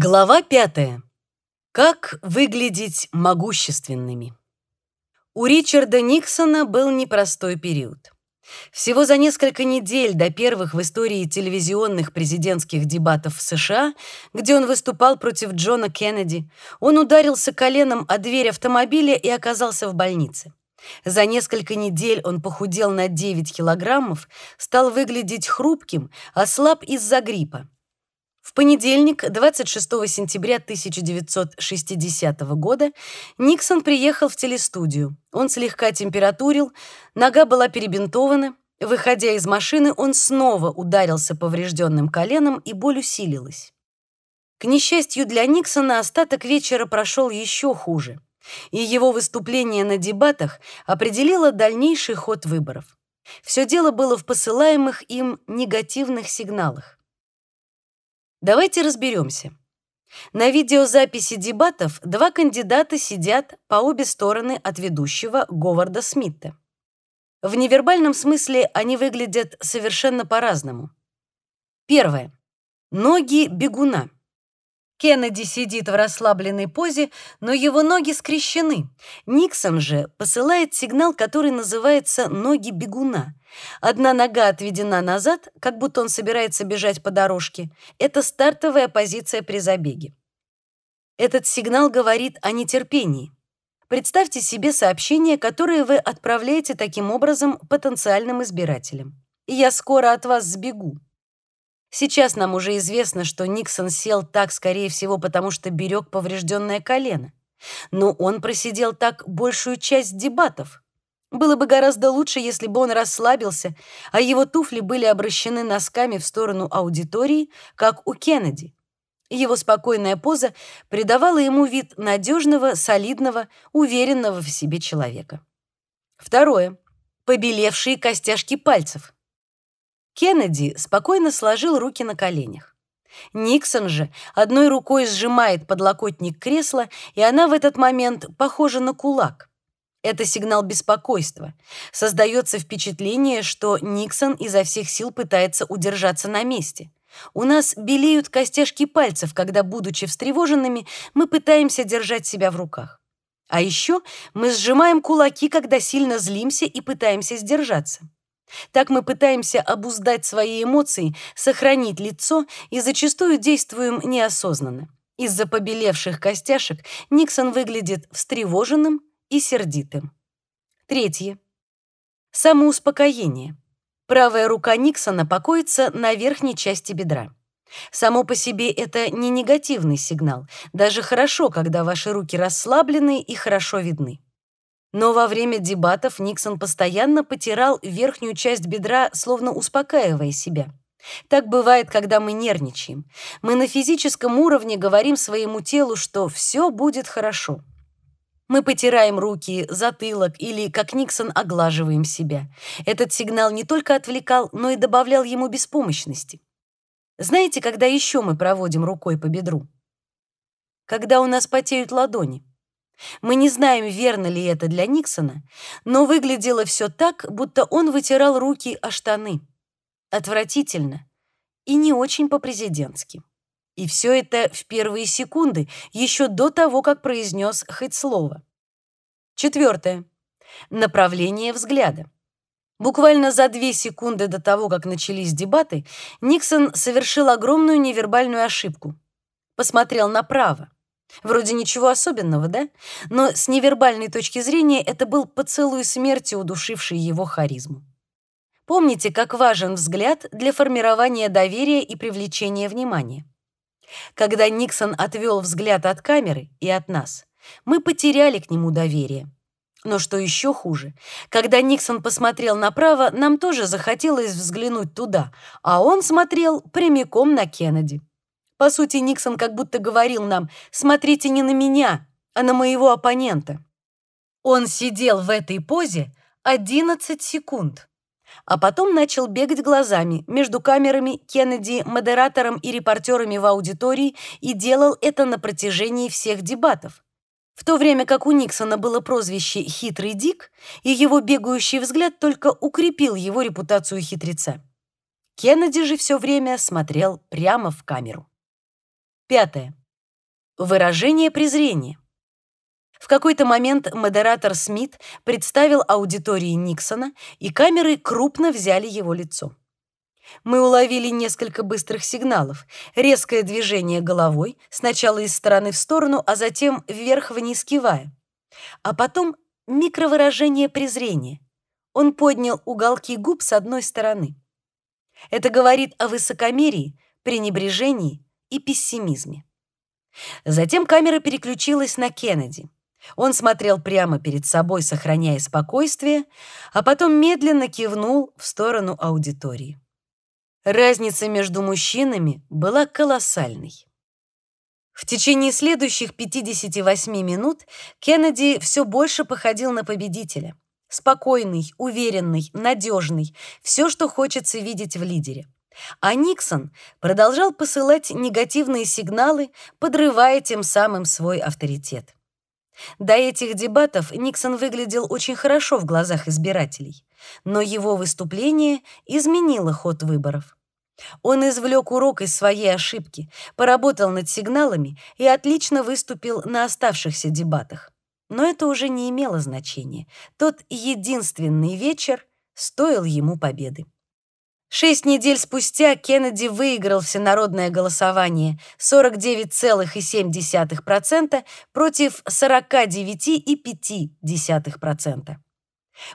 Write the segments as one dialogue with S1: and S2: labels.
S1: Глава пятая. Как выглядеть могущественными? У Ричарда Никсона был непростой период. Всего за несколько недель до первых в истории телевизионных президентских дебатов в США, где он выступал против Джона Кеннеди, он ударился коленом о дверь автомобиля и оказался в больнице. За несколько недель он похудел на 9 килограммов, стал выглядеть хрупким, ослаб из-за гриппа. В понедельник, 26 сентября 1960 года, Никсон приехал в телестудию. Он слегка температурил, нога была перебинтована. Выходя из машины, он снова ударился поврежденным коленом, и боль усилилась. К несчастью для Никсона, остаток вечера прошел еще хуже, и его выступление на дебатах определило дальнейший ход выборов. Все дело было в посылаемых им негативных сигналах. Давайте разберемся. На видеозаписи дебатов два кандидата сидят по обе стороны от ведущего Говарда Смита. В невербальном смысле они выглядят совершенно по-разному. Первое. Ноги бегуна. Кеннеди сидит в расслабленной позе, но его ноги скрещены. Никсон же посылает сигнал, который называется «ноги бегуна». Одна нога отведена назад, как будто он собирается бежать по дорожке. Это стартовая позиция при забеге. Этот сигнал говорит о нетерпении. Представьте себе сообщение, которое вы отправляете таким образом потенциальным избирателям. «Я скоро от вас сбегу». Сейчас нам уже известно, что Никсон сел так, скорее всего, потому что берег поврежденное колено. Но он просидел так большую часть дебатов. Было бы гораздо лучше, если бы он расслабился, а его туфли были обращены носками в сторону аудитории, как у Кеннеди. Его спокойная поза придавала ему вид надежного, солидного, уверенного в себе человека. Второе. Побелевшие костяшки пальцев. Кеннеди спокойно сложил руки на коленях. Никсон же одной рукой сжимает подлокотник кресла, и она в этот момент похожа на кулак. Это сигнал беспокойства. Создается впечатление, что Никсон изо всех сил пытается удержаться на месте. У нас белеют костяшки пальцев, когда, будучи встревоженными, мы пытаемся держать себя в руках. А еще мы сжимаем кулаки, когда сильно злимся и пытаемся сдержаться. Так мы пытаемся обуздать свои эмоции, сохранить лицо и зачастую действуем неосознанно. Из-за побелевших костяшек Никсон выглядит встревоженным и сердитым. Третье. Самоуспокоение. Правая рука Никсона покоится на верхней части бедра. Само по себе это не негативный сигнал. Даже хорошо, когда ваши руки расслаблены и хорошо видны. Но во время дебатов Никсон постоянно потирал верхнюю часть бедра, словно успокаивая себя. Так бывает, когда мы нервничаем. Мы на физическом уровне говорим своему телу, что все будет хорошо. Мы потираем руки, затылок или, как Никсон, оглаживаем себя. Этот сигнал не только отвлекал, но и добавлял ему беспомощности. Знаете, когда еще мы проводим рукой по бедру? Когда у нас потеют ладони. Мы не знаем, верно ли это для Никсона, но выглядело все так, будто он вытирал руки о штаны. Отвратительно и не очень по-президентски. И все это в первые секунды, еще до того, как произнес хоть слово. Четвертое. Направление взгляда. Буквально за две секунды до того, как начались дебаты, Никсон совершил огромную невербальную ошибку. Посмотрел направо. Вроде ничего особенного, да? Но с невербальной точки зрения это был поцелуй смерти, удушивший его харизму. Помните, как важен взгляд для формирования доверия и привлечения внимания. Когда Никсон отвел взгляд от камеры и от нас, мы потеряли к нему доверие. Но что еще хуже, когда Никсон посмотрел направо, нам тоже захотелось взглянуть туда, а он смотрел прямиком на Кеннеди. По сути, Никсон как будто говорил нам «смотрите не на меня, а на моего оппонента». Он сидел в этой позе 11 секунд, а потом начал бегать глазами между камерами, Кеннеди, модератором и репортерами в аудитории и делал это на протяжении всех дебатов. В то время как у Никсона было прозвище «Хитрый Дик», и его бегающий взгляд только укрепил его репутацию хитреца. Кеннеди же все время смотрел прямо в камеру. Пятое. Выражение презрения. В какой-то момент модератор Смит представил аудитории Никсона, и камеры крупно взяли его лицо. Мы уловили несколько быстрых сигналов. Резкое движение головой, сначала из стороны в сторону, а затем вверх-вниз кивая. А потом микровыражение презрения. Он поднял уголки губ с одной стороны. Это говорит о высокомерии, пренебрежении и пессимизме. Затем камера переключилась на Кеннеди. Он смотрел прямо перед собой, сохраняя спокойствие, а потом медленно кивнул в сторону аудитории. Разница между мужчинами была колоссальной. В течение следующих 58 минут Кеннеди все больше походил на победителя. Спокойный, уверенный, надежный, все, что хочется видеть в лидере. А Никсон продолжал посылать негативные сигналы, подрывая тем самым свой авторитет. До этих дебатов Никсон выглядел очень хорошо в глазах избирателей, но его выступление изменило ход выборов. Он извлек урок из своей ошибки, поработал над сигналами и отлично выступил на оставшихся дебатах. Но это уже не имело значения. Тот единственный вечер стоил ему победы. Шесть недель спустя Кеннеди выиграл всенародное голосование 49,7% против 49,5%.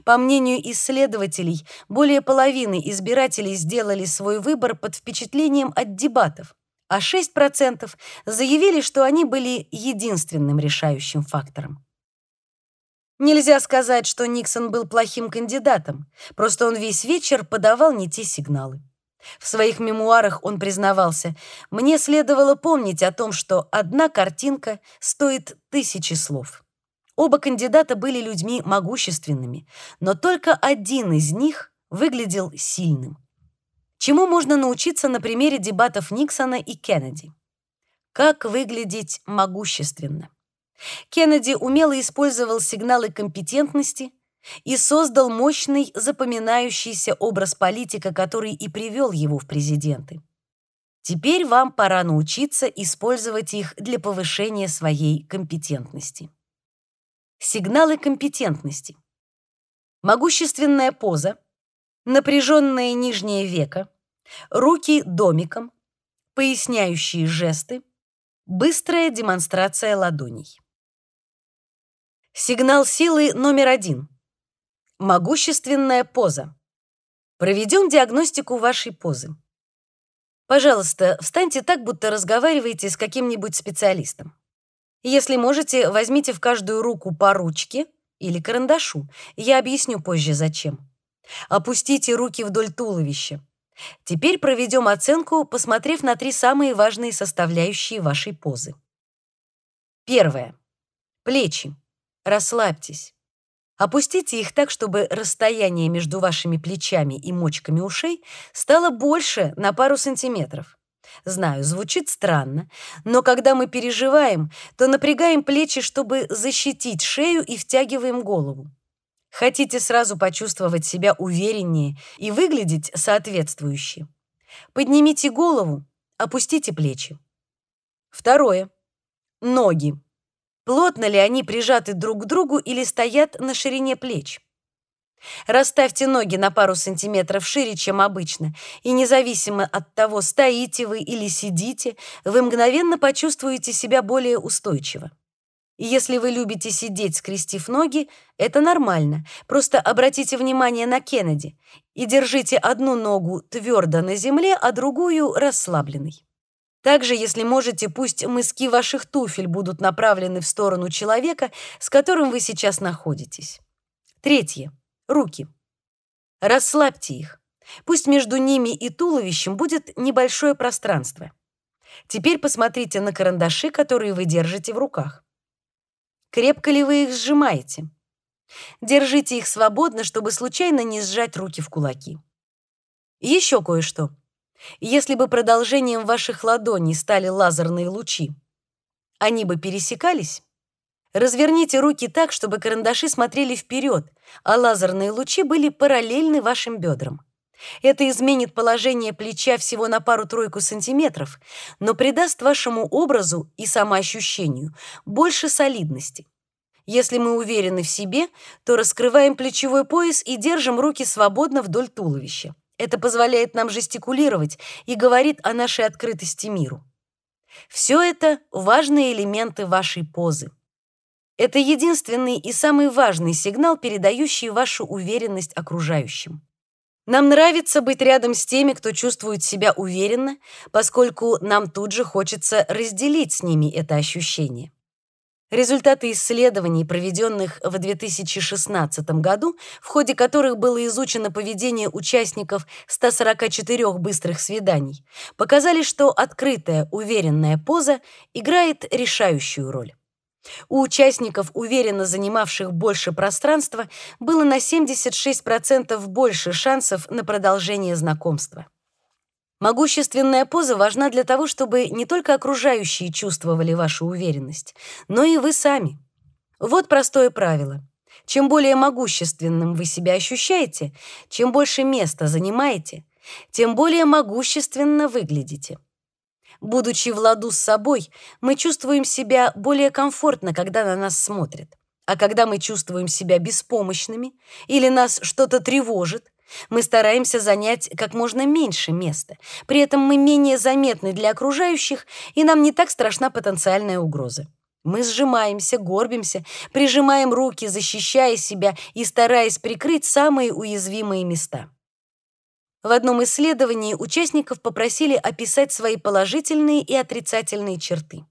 S1: По мнению исследователей, более половины избирателей сделали свой выбор под впечатлением от дебатов, а 6% заявили, что они были единственным решающим фактором. Нельзя сказать, что Никсон был плохим кандидатом, просто он весь вечер подавал не те сигналы. В своих мемуарах он признавался: "Мне следовало помнить о том, что одна картинка стоит тысячи слов". Оба кандидата были людьми могущественными, но только один из них выглядел сильным. Чему можно научиться на примере дебатов Никсона и Кеннеди? Как выглядеть могущественно? Кеннеди умело использовал сигналы компетентности и создал мощный запоминающийся образ политика, который и привел его в президенты. Теперь вам пора научиться использовать их для повышения своей компетентности. Сигналы компетентности. Могущественная поза, напряженное нижнее веко, руки домиком, поясняющие жесты, быстрая демонстрация ладоней. Сигнал силы номер один. Могущественная поза. Проведем диагностику вашей позы. Пожалуйста, встаньте так, будто разговариваете с каким-нибудь специалистом. Если можете, возьмите в каждую руку по ручке или карандашу. Я объясню позже зачем. Опустите руки вдоль туловища. Теперь проведем оценку, посмотрев на три самые важные составляющие вашей позы. Первое. Плечи. Расслабьтесь. Опустите их так, чтобы расстояние между вашими плечами и мочками ушей стало больше на пару сантиметров. Знаю, звучит странно, но когда мы переживаем, то напрягаем плечи, чтобы защитить шею и втягиваем голову. Хотите сразу почувствовать себя увереннее и выглядеть соответствующе? Поднимите голову, опустите плечи. Второе. Ноги. Плотно ли они прижаты друг к другу или стоят на ширине плеч? Расставьте ноги на пару сантиметров шире, чем обычно, и независимо от того, стоите вы или сидите, вы мгновенно почувствуете себя более устойчиво. И если вы любите сидеть, скрестив ноги, это нормально. Просто обратите внимание на Кеннеди и держите одну ногу твердо на земле, а другую расслабленной. Также, если можете, пусть мыски ваших туфель будут направлены в сторону человека, с которым вы сейчас находитесь. Третье. Руки. Расслабьте их. Пусть между ними и туловищем будет небольшое пространство. Теперь посмотрите на карандаши, которые вы держите в руках. Крепко ли вы их сжимаете? Держите их свободно, чтобы случайно не сжать руки в кулаки. Еще кое-что. Если бы продолжением ваших ладоней стали лазерные лучи, они бы пересекались? Разверните руки так, чтобы карандаши смотрели вперед, а лазерные лучи были параллельны вашим бедрам. Это изменит положение плеча всего на пару-тройку сантиметров, но придаст вашему образу и самоощущению больше солидности. Если мы уверены в себе, то раскрываем плечевой пояс и держим руки свободно вдоль туловища. Это позволяет нам жестикулировать и говорит о нашей открытости миру. Все это важные элементы вашей позы. Это единственный и самый важный сигнал, передающий вашу уверенность окружающим. Нам нравится быть рядом с теми, кто чувствует себя уверенно, поскольку нам тут же хочется разделить с ними это ощущение. Результаты исследований, проведенных в 2016 году, в ходе которых было изучено поведение участников 144 быстрых свиданий, показали, что открытая, уверенная поза играет решающую роль. У участников, уверенно занимавших больше пространства, было на 76% больше шансов на продолжение знакомства. Могущественная поза важна для того, чтобы не только окружающие чувствовали вашу уверенность, но и вы сами. Вот простое правило. Чем более могущественным вы себя ощущаете, чем больше места занимаете, тем более могущественно выглядите. Будучи в ладу с собой, мы чувствуем себя более комфортно, когда на нас смотрят. А когда мы чувствуем себя беспомощными или нас что-то тревожит, мы стараемся занять как можно меньше места. При этом мы менее заметны для окружающих, и нам не так страшна потенциальная угроза. Мы сжимаемся, горбимся, прижимаем руки, защищая себя и стараясь прикрыть самые уязвимые места. В одном исследовании участников попросили описать свои положительные и отрицательные черты.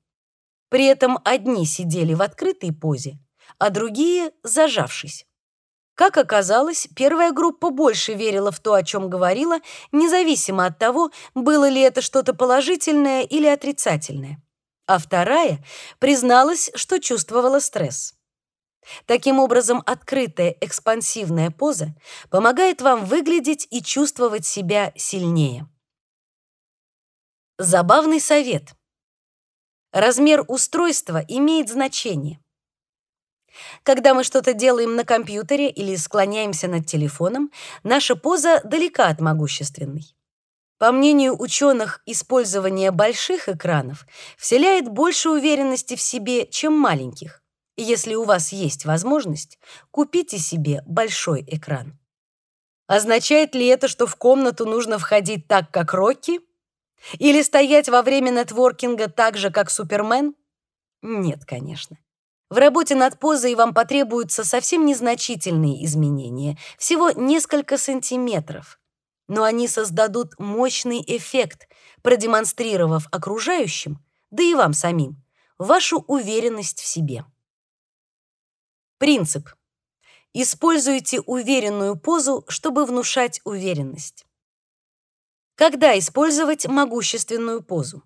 S1: При этом одни сидели в открытой позе, а другие — зажавшись. Как оказалось, первая группа больше верила в то, о чем говорила, независимо от того, было ли это что-то положительное или отрицательное. А вторая призналась, что чувствовала стресс. Таким образом, открытая экспансивная поза помогает вам выглядеть и чувствовать себя сильнее. Забавный совет. Размер устройства имеет значение. Когда мы что-то делаем на компьютере или склоняемся над телефоном, наша поза далека от могущественной. По мнению ученых, использование больших экранов вселяет больше уверенности в себе, чем маленьких. Если у вас есть возможность, купите себе большой экран. Означает ли это, что в комнату нужно входить так, как Рокки? Или стоять во время нетворкинга так же, как Супермен? Нет, конечно. В работе над позой вам потребуются совсем незначительные изменения, всего несколько сантиметров. Но они создадут мощный эффект, продемонстрировав окружающим, да и вам самим, вашу уверенность в себе. Принцип. Используйте уверенную позу, чтобы внушать уверенность. Когда использовать могущественную позу?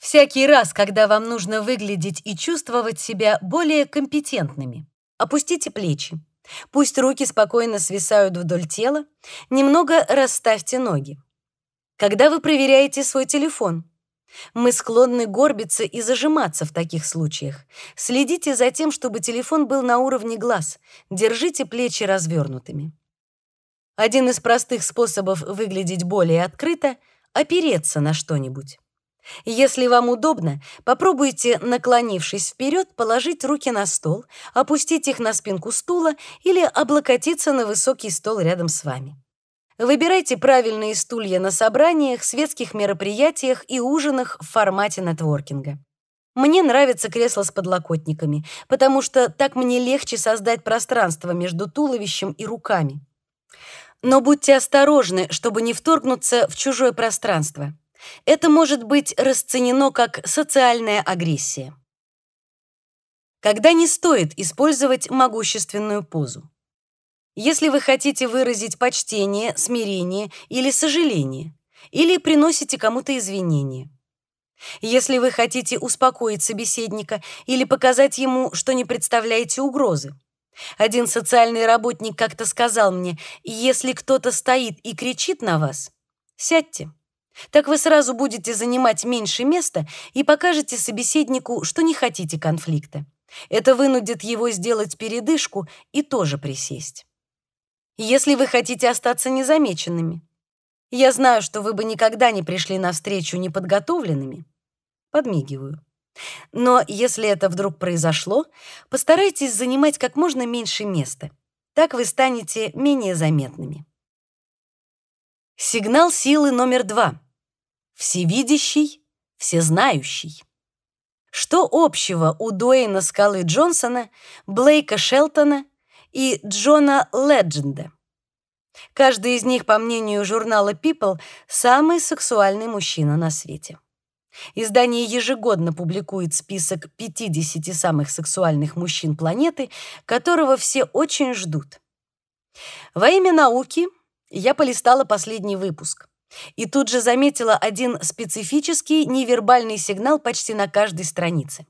S1: Всякий раз, когда вам нужно выглядеть и чувствовать себя более компетентными. Опустите плечи. Пусть руки спокойно свисают вдоль тела, немного расставьте ноги. Когда вы проверяете свой телефон? Мы склонны горбиться и зажиматься в таких случаях. Следите за тем, чтобы телефон был на уровне глаз. Держите плечи развернутыми. Один из простых способов выглядеть более открыто — опереться на что-нибудь. Если вам удобно, попробуйте, наклонившись вперед, положить руки на стол, опустить их на спинку стула или облокотиться на высокий стол рядом с вами. Выбирайте правильные стулья на собраниях, светских мероприятиях и ужинах в формате нетворкинга. Мне нравится кресло с подлокотниками, потому что так мне легче создать пространство между туловищем и руками. Но будьте осторожны, чтобы не вторгнуться в чужое пространство. Это может быть расценено как социальная агрессия. Когда не стоит использовать могущественную позу. Если вы хотите выразить почтение, смирение или сожаление, или приносите кому-то извинения. Если вы хотите успокоить собеседника или показать ему, что не представляете угрозы. Один социальный работник как-то сказал мне, если кто-то стоит и кричит на вас, сядьте. Так вы сразу будете занимать меньше места и покажете собеседнику, что не хотите конфликта. Это вынудит его сделать передышку и тоже присесть если вы хотите остаться незамеченными. Я знаю, что вы бы никогда не пришли на встречу неподготовленными. Подмигиваю. Но если это вдруг произошло, постарайтесь занимать как можно меньше места. Так вы станете менее заметными. Сигнал силы номер два. Всевидящий, всезнающий. Что общего у Дуэйна Скалы Джонсона, Блейка Шелтона и Джона Ледженда? Каждый из них, по мнению журнала People, самый сексуальный мужчина на свете. Издание ежегодно публикует список 50 самых сексуальных мужчин планеты, которого все очень ждут. Во имя науки я полистала последний выпуск и тут же заметила один специфический невербальный сигнал почти на каждой странице.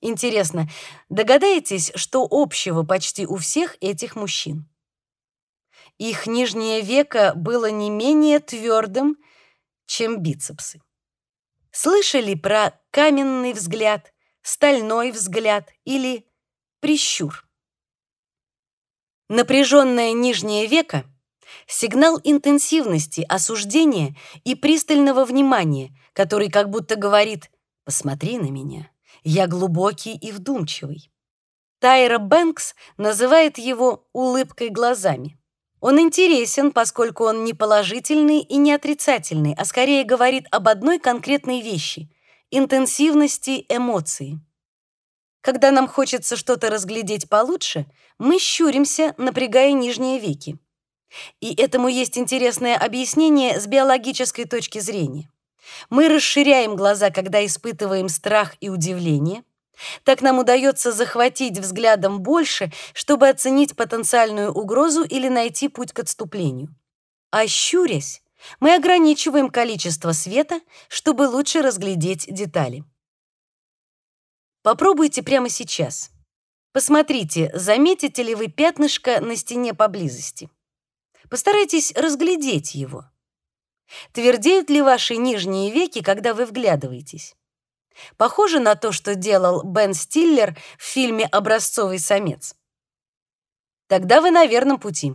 S1: Интересно, догадаетесь, что общего почти у всех этих мужчин? Их нижнее веко было не менее твердым, чем бицепсы. Слышали про каменный взгляд, стальной взгляд или прищур? Напряженное нижнее веко — сигнал интенсивности, осуждения и пристального внимания, который как будто говорит «посмотри на меня, я глубокий и вдумчивый». Тайра Бэнкс называет его улыбкой глазами. Он интересен, поскольку он не положительный и не отрицательный, а скорее говорит об одной конкретной вещи — интенсивности эмоций. Когда нам хочется что-то разглядеть получше, мы щуримся, напрягая нижние веки. И этому есть интересное объяснение с биологической точки зрения. Мы расширяем глаза, когда испытываем страх и удивление, так нам удается захватить взглядом больше, чтобы оценить потенциальную угрозу или найти путь к отступлению. А щурясь, мы ограничиваем количество света, чтобы лучше разглядеть детали. Попробуйте прямо сейчас. Посмотрите, заметите ли вы пятнышко на стене поблизости. Постарайтесь разглядеть его. Твердеют ли ваши нижние веки, когда вы вглядываетесь? Похоже на то, что делал Бен Стиллер в фильме «Образцовый самец». Тогда вы на верном пути.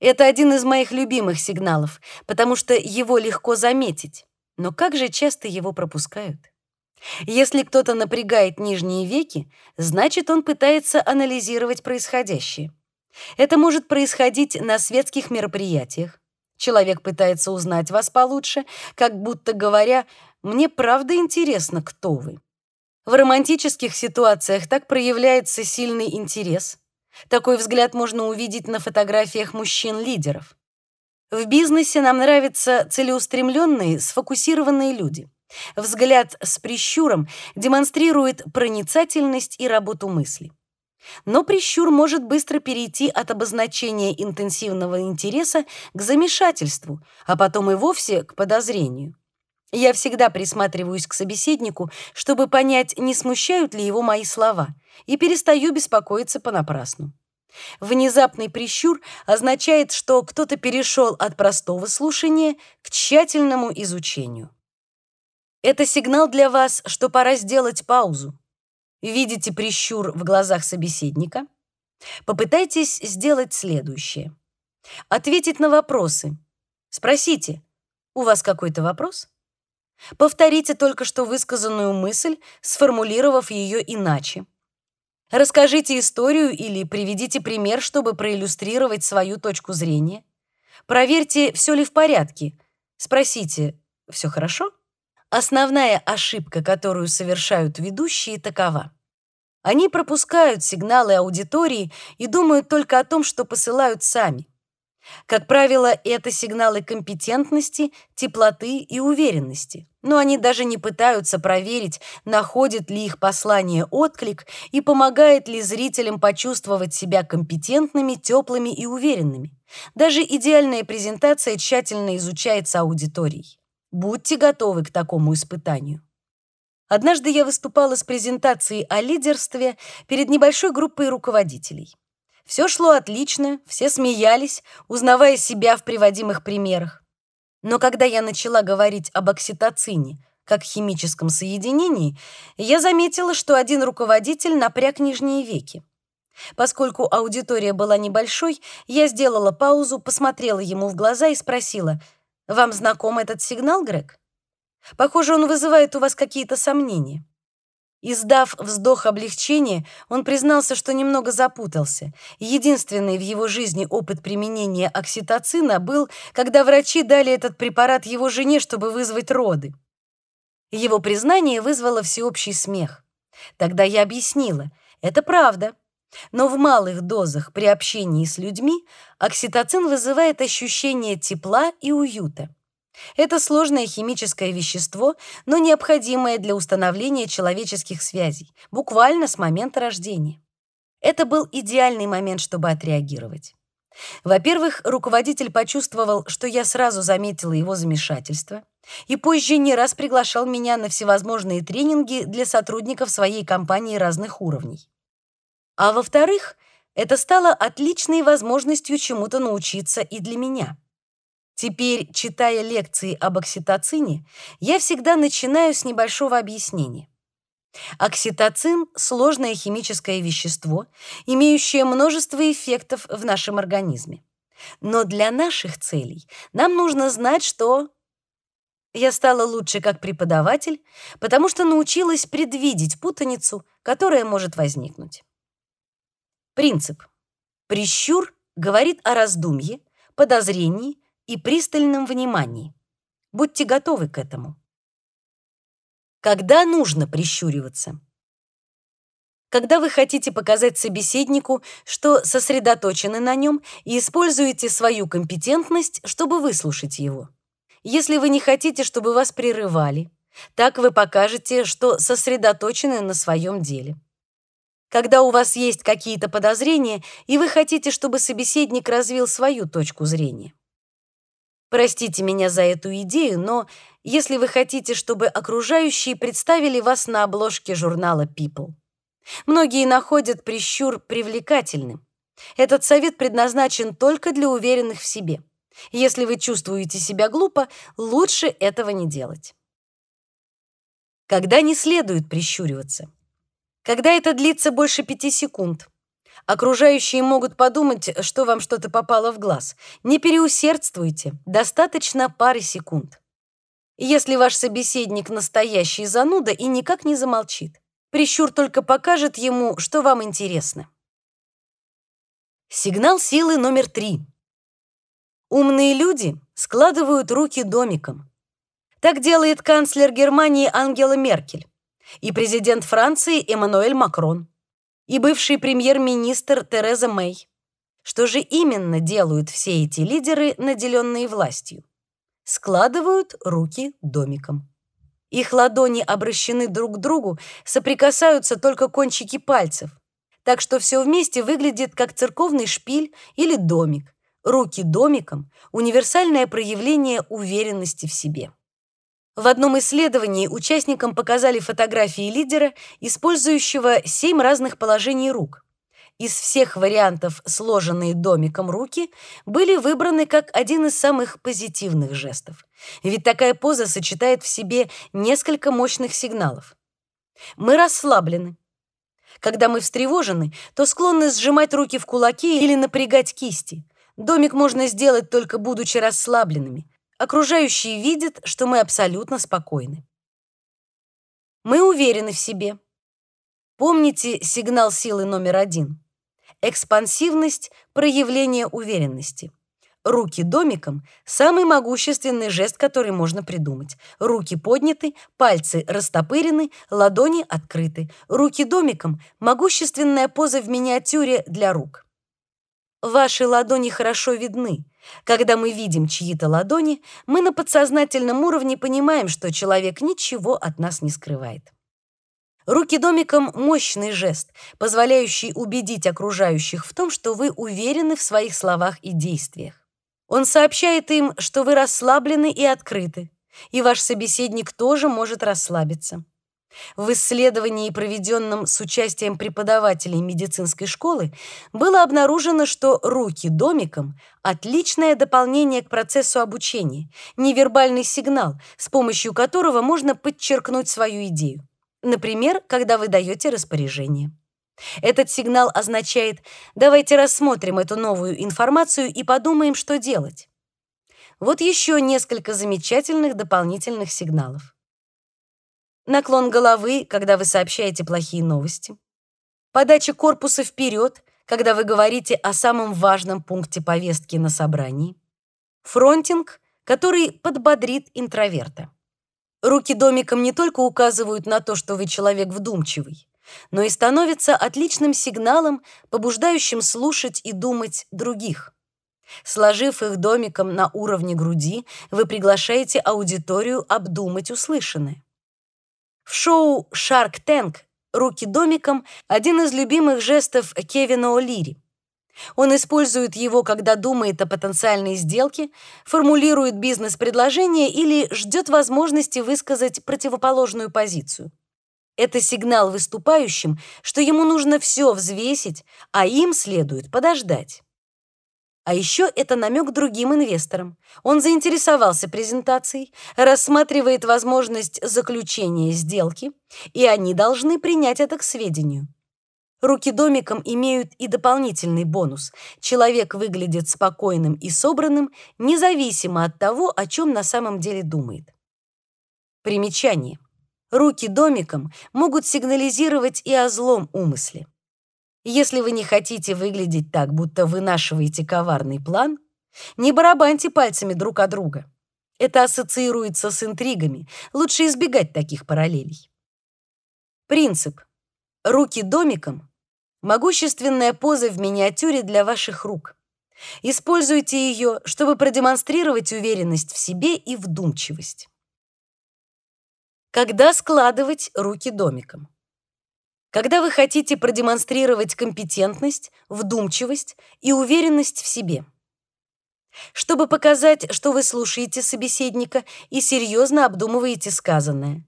S1: Это один из моих любимых сигналов, потому что его легко заметить. Но как же часто его пропускают? Если кто-то напрягает нижние веки, значит, он пытается анализировать происходящее. Это может происходить на светских мероприятиях. Человек пытается узнать вас получше, как будто говоря мне правда интересно, кто вы. В романтических ситуациях так проявляется сильный интерес. Такой взгляд можно увидеть на фотографиях мужчин-лидеров. В бизнесе нам нравятся целеустремленные, сфокусированные люди. Взгляд с прищуром демонстрирует проницательность и работу мысли. Но прищур может быстро перейти от обозначения интенсивного интереса к замешательству, а потом и вовсе к подозрению. Я всегда присматриваюсь к собеседнику, чтобы понять, не смущают ли его мои слова, и перестаю беспокоиться понапрасну. Внезапный прищур означает, что кто-то перешел от простого слушания к тщательному изучению. Это сигнал для вас, что пора сделать паузу. Видите прищур в глазах собеседника? Попытайтесь сделать следующее. Ответить на вопросы. Спросите, у вас какой-то вопрос? Повторите только что высказанную мысль, сформулировав ее иначе. Расскажите историю или приведите пример, чтобы проиллюстрировать свою точку зрения. Проверьте, все ли в порядке. Спросите, все хорошо? Основная ошибка, которую совершают ведущие, такова. Они пропускают сигналы аудитории и думают только о том, что посылают сами. Как правило, это сигналы компетентности, теплоты и уверенности. Но они даже не пытаются проверить, находит ли их послание отклик и помогает ли зрителям почувствовать себя компетентными, теплыми и уверенными. Даже идеальная презентация тщательно изучается аудиторией. Будьте готовы к такому испытанию. Однажды я выступала с презентацией о лидерстве перед небольшой группой руководителей. Все шло отлично, все смеялись, узнавая себя в приводимых примерах. Но когда я начала говорить об окситоцине как химическом соединении, я заметила, что один руководитель напряг нижние веки. Поскольку аудитория была небольшой, я сделала паузу, посмотрела ему в глаза и спросила, Вам знаком этот сигнал, Грег? Похоже, он вызывает у вас какие-то сомнения. Издав вздох облегчения, он признался, что немного запутался. Единственный в его жизни опыт применения окситоцина был, когда врачи дали этот препарат его жене, чтобы вызвать роды. Его признание вызвало всеобщий смех. Тогда я объяснила, это правда. Но в малых дозах при общении с людьми окситоцин вызывает ощущение тепла и уюта. Это сложное химическое вещество, но необходимое для установления человеческих связей, буквально с момента рождения. Это был идеальный момент, чтобы отреагировать. Во-первых, руководитель почувствовал, что я сразу заметила его замешательство, и позже не раз приглашал меня на всевозможные тренинги для сотрудников своей компании разных уровней. А во-вторых, это стало отличной возможностью чему-то научиться и для меня. Теперь, читая лекции об окситоцине, я всегда начинаю с небольшого объяснения. Окситоцин — сложное химическое вещество, имеющее множество эффектов в нашем организме. Но для наших целей нам нужно знать, что... Я стала лучше как преподаватель, потому что научилась предвидеть путаницу, которая может возникнуть. Принцип. Прищур говорит о раздумье, подозрении и пристальном внимании. Будьте готовы к этому. Когда нужно прищуриваться? Когда вы хотите показать собеседнику, что сосредоточены на нем и используете свою компетентность, чтобы выслушать его. Если вы не хотите, чтобы вас прерывали, так вы покажете, что сосредоточены на своем деле. Когда у вас есть какие-то подозрения, и вы хотите, чтобы собеседник развил свою точку зрения. Простите меня за эту идею, но если вы хотите, чтобы окружающие представили вас на обложке журнала People. Многие находят прищур привлекательным. Этот совет предназначен только для уверенных в себе. Если вы чувствуете себя глупо, лучше этого не делать. Когда не следует прищуриваться? Когда это длится больше пяти секунд. Окружающие могут подумать, что вам что-то попало в глаз. Не переусердствуйте, достаточно пары секунд. Если ваш собеседник настоящий зануда и никак не замолчит, прищур только покажет ему, что вам интересно. Сигнал силы номер три. Умные люди складывают руки домиком. Так делает канцлер Германии Ангела Меркель и президент Франции Эммануэль Макрон и бывший премьер-министр Тереза Мэй. Что же именно делают все эти лидеры, наделенные властью? Складывают руки домиком. Их ладони обращены друг к другу, соприкасаются только кончики пальцев. Так что все вместе выглядит как церковный шпиль или домик. Руки домиком — универсальное проявление уверенности в себе. В одном исследовании участникам показали фотографии лидера, использующего семь разных положений рук. Из всех вариантов сложенные домиком руки были выбраны как один из самых позитивных жестов. Ведь такая поза сочетает в себе несколько мощных сигналов. Мы расслаблены. Когда мы встревожены, то склонны сжимать руки в кулаки или напрягать кисти. Домик можно сделать только будучи расслабленными. Окружающие видят, что мы абсолютно спокойны. Мы уверены в себе. Помните сигнал силы номер один. Экспансивность — проявление уверенности. Руки домиком — самый могущественный жест, который можно придумать. Руки подняты, пальцы растопырены, ладони открыты. Руки домиком — могущественная поза в миниатюре для рук. Ваши ладони хорошо видны. Когда мы видим чьи-то ладони, мы на подсознательном уровне понимаем, что человек ничего от нас не скрывает. Руки домиком — мощный жест, позволяющий убедить окружающих в том, что вы уверены в своих словах и действиях. Он сообщает им, что вы расслаблены и открыты, и ваш собеседник тоже может расслабиться. В исследовании, проведенном с участием преподавателей медицинской школы, было обнаружено, что руки домиком — отличное дополнение к процессу обучения, невербальный сигнал, с помощью которого можно подчеркнуть свою идею. Например, когда вы даете распоряжение. Этот сигнал означает «давайте рассмотрим эту новую информацию и подумаем, что делать». Вот еще несколько замечательных дополнительных сигналов. Наклон головы, когда вы сообщаете плохие новости. Подача корпуса вперед, когда вы говорите о самом важном пункте повестки на собрании. Фронтинг, который подбодрит интроверта. Руки домиком не только указывают на то, что вы человек вдумчивый, но и становятся отличным сигналом, побуждающим слушать и думать других. Сложив их домиком на уровне груди, вы приглашаете аудиторию обдумать услышанное. В шоу Shark Tank руки домиком один из любимых жестов Кевина О'Лири. Он использует его, когда думает о потенциальной сделке, формулирует бизнес-предложение или ждет возможности высказать противоположную позицию. Это сигнал выступающим, что ему нужно все взвесить, а им следует подождать. А еще это намек другим инвесторам. Он заинтересовался презентацией, рассматривает возможность заключения сделки, и они должны принять это к сведению. Руки домиком имеют и дополнительный бонус. Человек выглядит спокойным и собранным, независимо от того, о чем на самом деле думает. Примечание. Руки домиком могут сигнализировать и о злом умысле. Если вы не хотите выглядеть так, будто вынашиваете коварный план, не барабаньте пальцами друг о друга. Это ассоциируется с интригами. Лучше избегать таких параллелей. Принцип. Руки домиком — могущественная поза в миниатюре для ваших рук. Используйте ее, чтобы продемонстрировать уверенность в себе и вдумчивость. Когда складывать руки домиком? Когда вы хотите продемонстрировать компетентность, вдумчивость и уверенность в себе. Чтобы показать, что вы слушаете собеседника и серьезно обдумываете сказанное.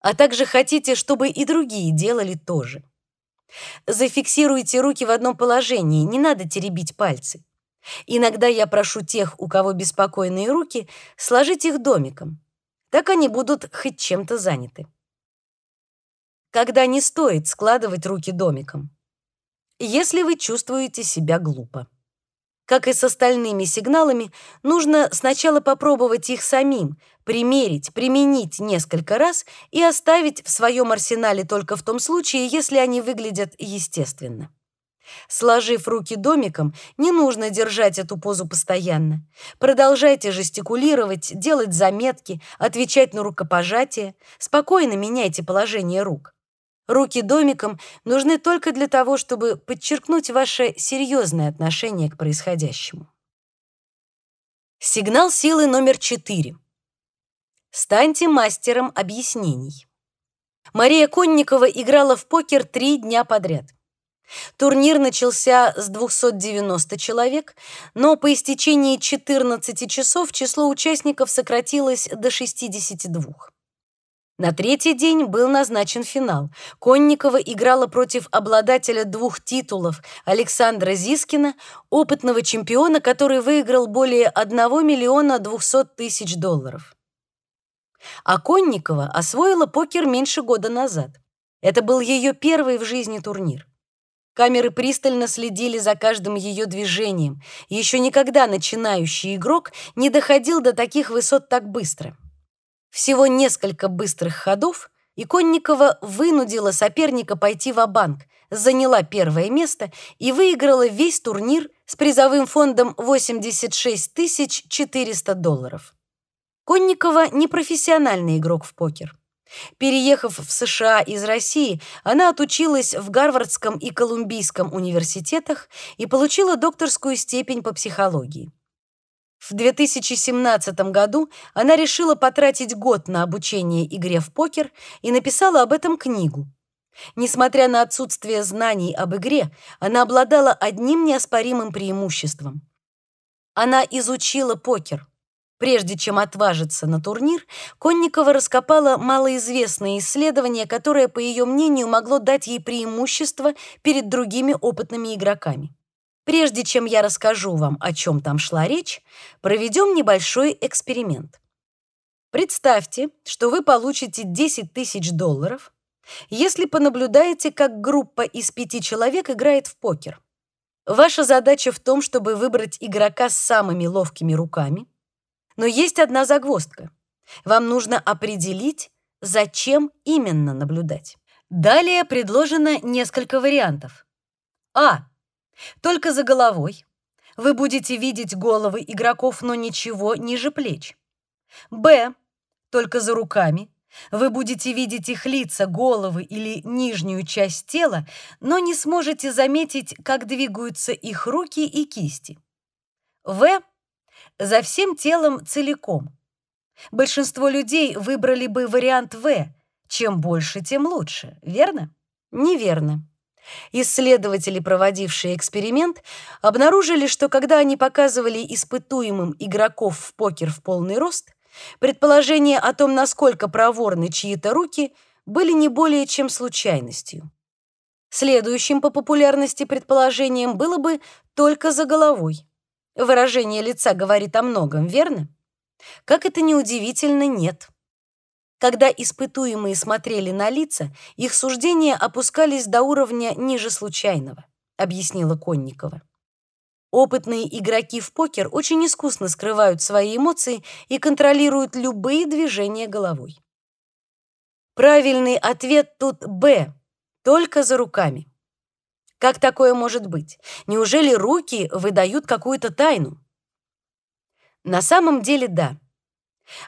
S1: А также хотите, чтобы и другие делали то же. Зафиксируйте руки в одном положении, не надо теребить пальцы. Иногда я прошу тех, у кого беспокойные руки, сложить их домиком. Так они будут хоть чем-то заняты когда не стоит складывать руки домиком. Если вы чувствуете себя глупо. Как и с остальными сигналами, нужно сначала попробовать их самим, примерить, применить несколько раз и оставить в своем арсенале только в том случае, если они выглядят естественно. Сложив руки домиком, не нужно держать эту позу постоянно. Продолжайте жестикулировать, делать заметки, отвечать на рукопожатие, спокойно меняйте положение рук. Руки домиком нужны только для того, чтобы подчеркнуть ваше серьезное отношение к происходящему. Сигнал силы номер четыре. Станьте мастером объяснений. Мария Конникова играла в покер три дня подряд. Турнир начался с 290 человек, но по истечении 14 часов число участников сократилось до 62. На третий день был назначен финал. Конникова играла против обладателя двух титулов Александра Зискина, опытного чемпиона, который выиграл более 1 миллиона 200 тысяч долларов. А Конникова освоила покер меньше года назад. Это был ее первый в жизни турнир. Камеры пристально следили за каждым ее движением. Еще никогда начинающий игрок не доходил до таких высот так быстро. Всего несколько быстрых ходов, и Конникова вынудила соперника пойти в банк заняла первое место и выиграла весь турнир с призовым фондом 86 400 долларов. Конникова — непрофессиональный игрок в покер. Переехав в США из России, она отучилась в Гарвардском и Колумбийском университетах и получила докторскую степень по психологии. В 2017 году она решила потратить год на обучение игре в покер и написала об этом книгу. Несмотря на отсутствие знаний об игре, она обладала одним неоспоримым преимуществом. Она изучила покер. Прежде чем отважиться на турнир, Конникова раскопала малоизвестное исследование, которое, по ее мнению, могло дать ей преимущество перед другими опытными игроками. Прежде чем я расскажу вам, о чем там шла речь, проведем небольшой эксперимент. Представьте, что вы получите 10 тысяч долларов, если понаблюдаете, как группа из пяти человек играет в покер. Ваша задача в том, чтобы выбрать игрока с самыми ловкими руками, Но есть одна загвоздка. Вам нужно определить, зачем именно наблюдать. Далее предложено несколько вариантов. А. Только за головой. Вы будете видеть головы игроков, но ничего ниже плеч. Б. Только за руками. Вы будете видеть их лица, головы или нижнюю часть тела, но не сможете заметить, как двигаются их руки и кисти. В. За всем телом целиком. Большинство людей выбрали бы вариант В. Чем больше, тем лучше, верно? Неверно. Исследователи, проводившие эксперимент, обнаружили, что когда они показывали испытуемым игроков в покер в полный рост, предположения о том, насколько проворны чьи-то руки, были не более чем случайностью. Следующим по популярности предположением было бы только за головой. Выражение лица говорит о многом, верно? Как это ни удивительно, нет. Когда испытуемые смотрели на лица, их суждения опускались до уровня ниже случайного, объяснила Конникова. Опытные игроки в покер очень искусно скрывают свои эмоции и контролируют любые движения головой. Правильный ответ тут Б, только за руками. Как такое может быть? Неужели руки выдают какую-то тайну? На самом деле да.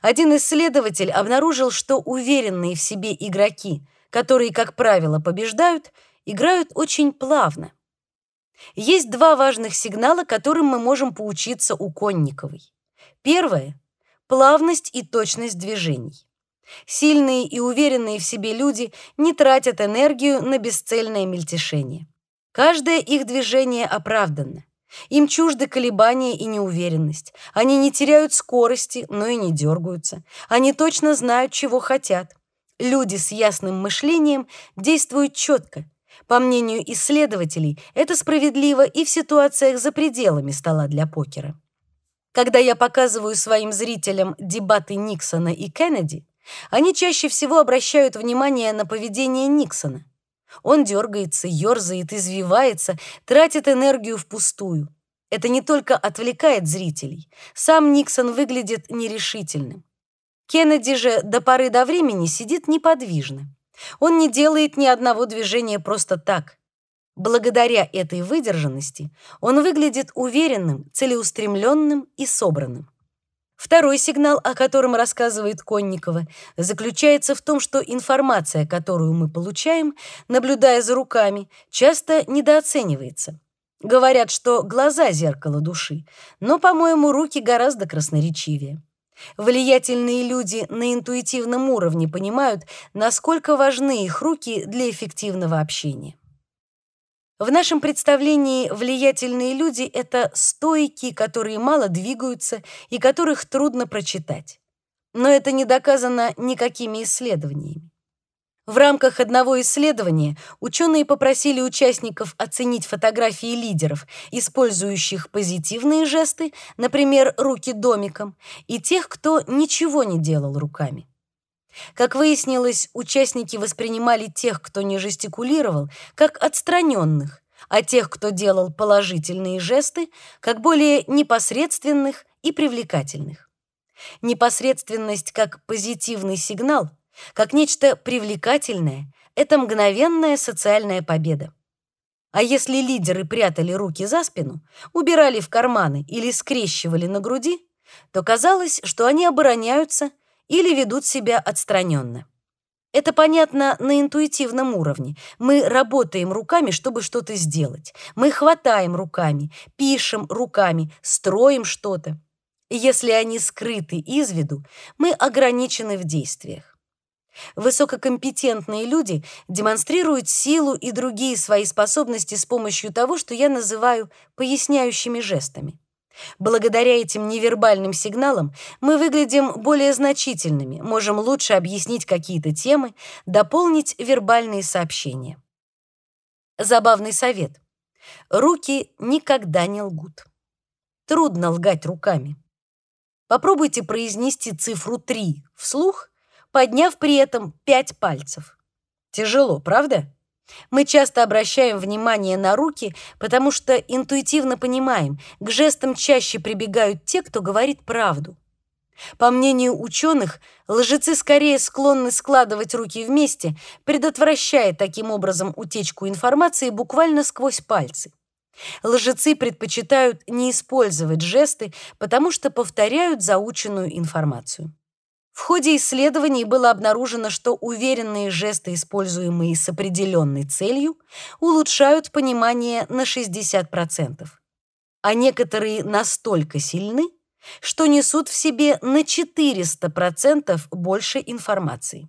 S1: Один исследователь обнаружил, что уверенные в себе игроки, которые, как правило, побеждают, играют очень плавно. Есть два важных сигнала, которым мы можем поучиться у Конниковой. Первое плавность и точность движений. Сильные и уверенные в себе люди не тратят энергию на бесцельное мельтешение. Каждое их движение оправданно. Им чужды колебания и неуверенность. Они не теряют скорости, но и не дергаются. Они точно знают, чего хотят. Люди с ясным мышлением действуют четко. По мнению исследователей, это справедливо и в ситуациях за пределами стола для покера. Когда я показываю своим зрителям дебаты Никсона и Кеннеди, они чаще всего обращают внимание на поведение Никсона. Он дергается, ерзает, извивается, тратит энергию впустую. Это не только отвлекает зрителей. Сам Никсон выглядит нерешительным. Кеннеди же до поры до времени сидит неподвижно. Он не делает ни одного движения просто так. Благодаря этой выдержанности он выглядит уверенным, целеустремленным и собранным. Второй сигнал, о котором рассказывает Конникова, заключается в том, что информация, которую мы получаем, наблюдая за руками, часто недооценивается. Говорят, что глаза зеркало души, но, по-моему, руки гораздо красноречивее. Влиятельные люди на интуитивном уровне понимают, насколько важны их руки для эффективного общения. В нашем представлении влиятельные люди — это стойки, которые мало двигаются и которых трудно прочитать. Но это не доказано никакими исследованиями. В рамках одного исследования ученые попросили участников оценить фотографии лидеров, использующих позитивные жесты, например, руки домиком, и тех, кто ничего не делал руками. Как выяснилось, участники воспринимали тех, кто не жестикулировал, как отстраненных, а тех, кто делал положительные жесты, как более непосредственных и привлекательных. Непосредственность как позитивный сигнал, как нечто привлекательное это мгновенная социальная победа. А если лидеры прятали руки за спину, убирали в карманы или скрещивали на груди, то казалось, что они обороняются или ведут себя отстраненно. Это понятно на интуитивном уровне. Мы работаем руками, чтобы что-то сделать. Мы хватаем руками, пишем руками, строим что-то. Если они скрыты из виду, мы ограничены в действиях. Высококомпетентные люди демонстрируют силу и другие свои способности с помощью того, что я называю поясняющими жестами. Благодаря этим невербальным сигналам мы выглядим более значительными, можем лучше объяснить какие-то темы, дополнить вербальные сообщения. Забавный совет. Руки никогда не лгут. Трудно лгать руками. Попробуйте произнести цифру 3 вслух, подняв при этом 5 пальцев. Тяжело, правда? Мы часто обращаем внимание на руки, потому что интуитивно понимаем, к жестам чаще прибегают те, кто говорит правду. По мнению ученых, лжецы скорее склонны складывать руки вместе, предотвращая таким образом утечку информации буквально сквозь пальцы. Лжецы предпочитают не использовать жесты, потому что повторяют заученную информацию. В ходе исследований было обнаружено, что уверенные жесты, используемые с определенной целью, улучшают понимание на 60%, а некоторые настолько сильны, что несут в себе на 400% больше информации.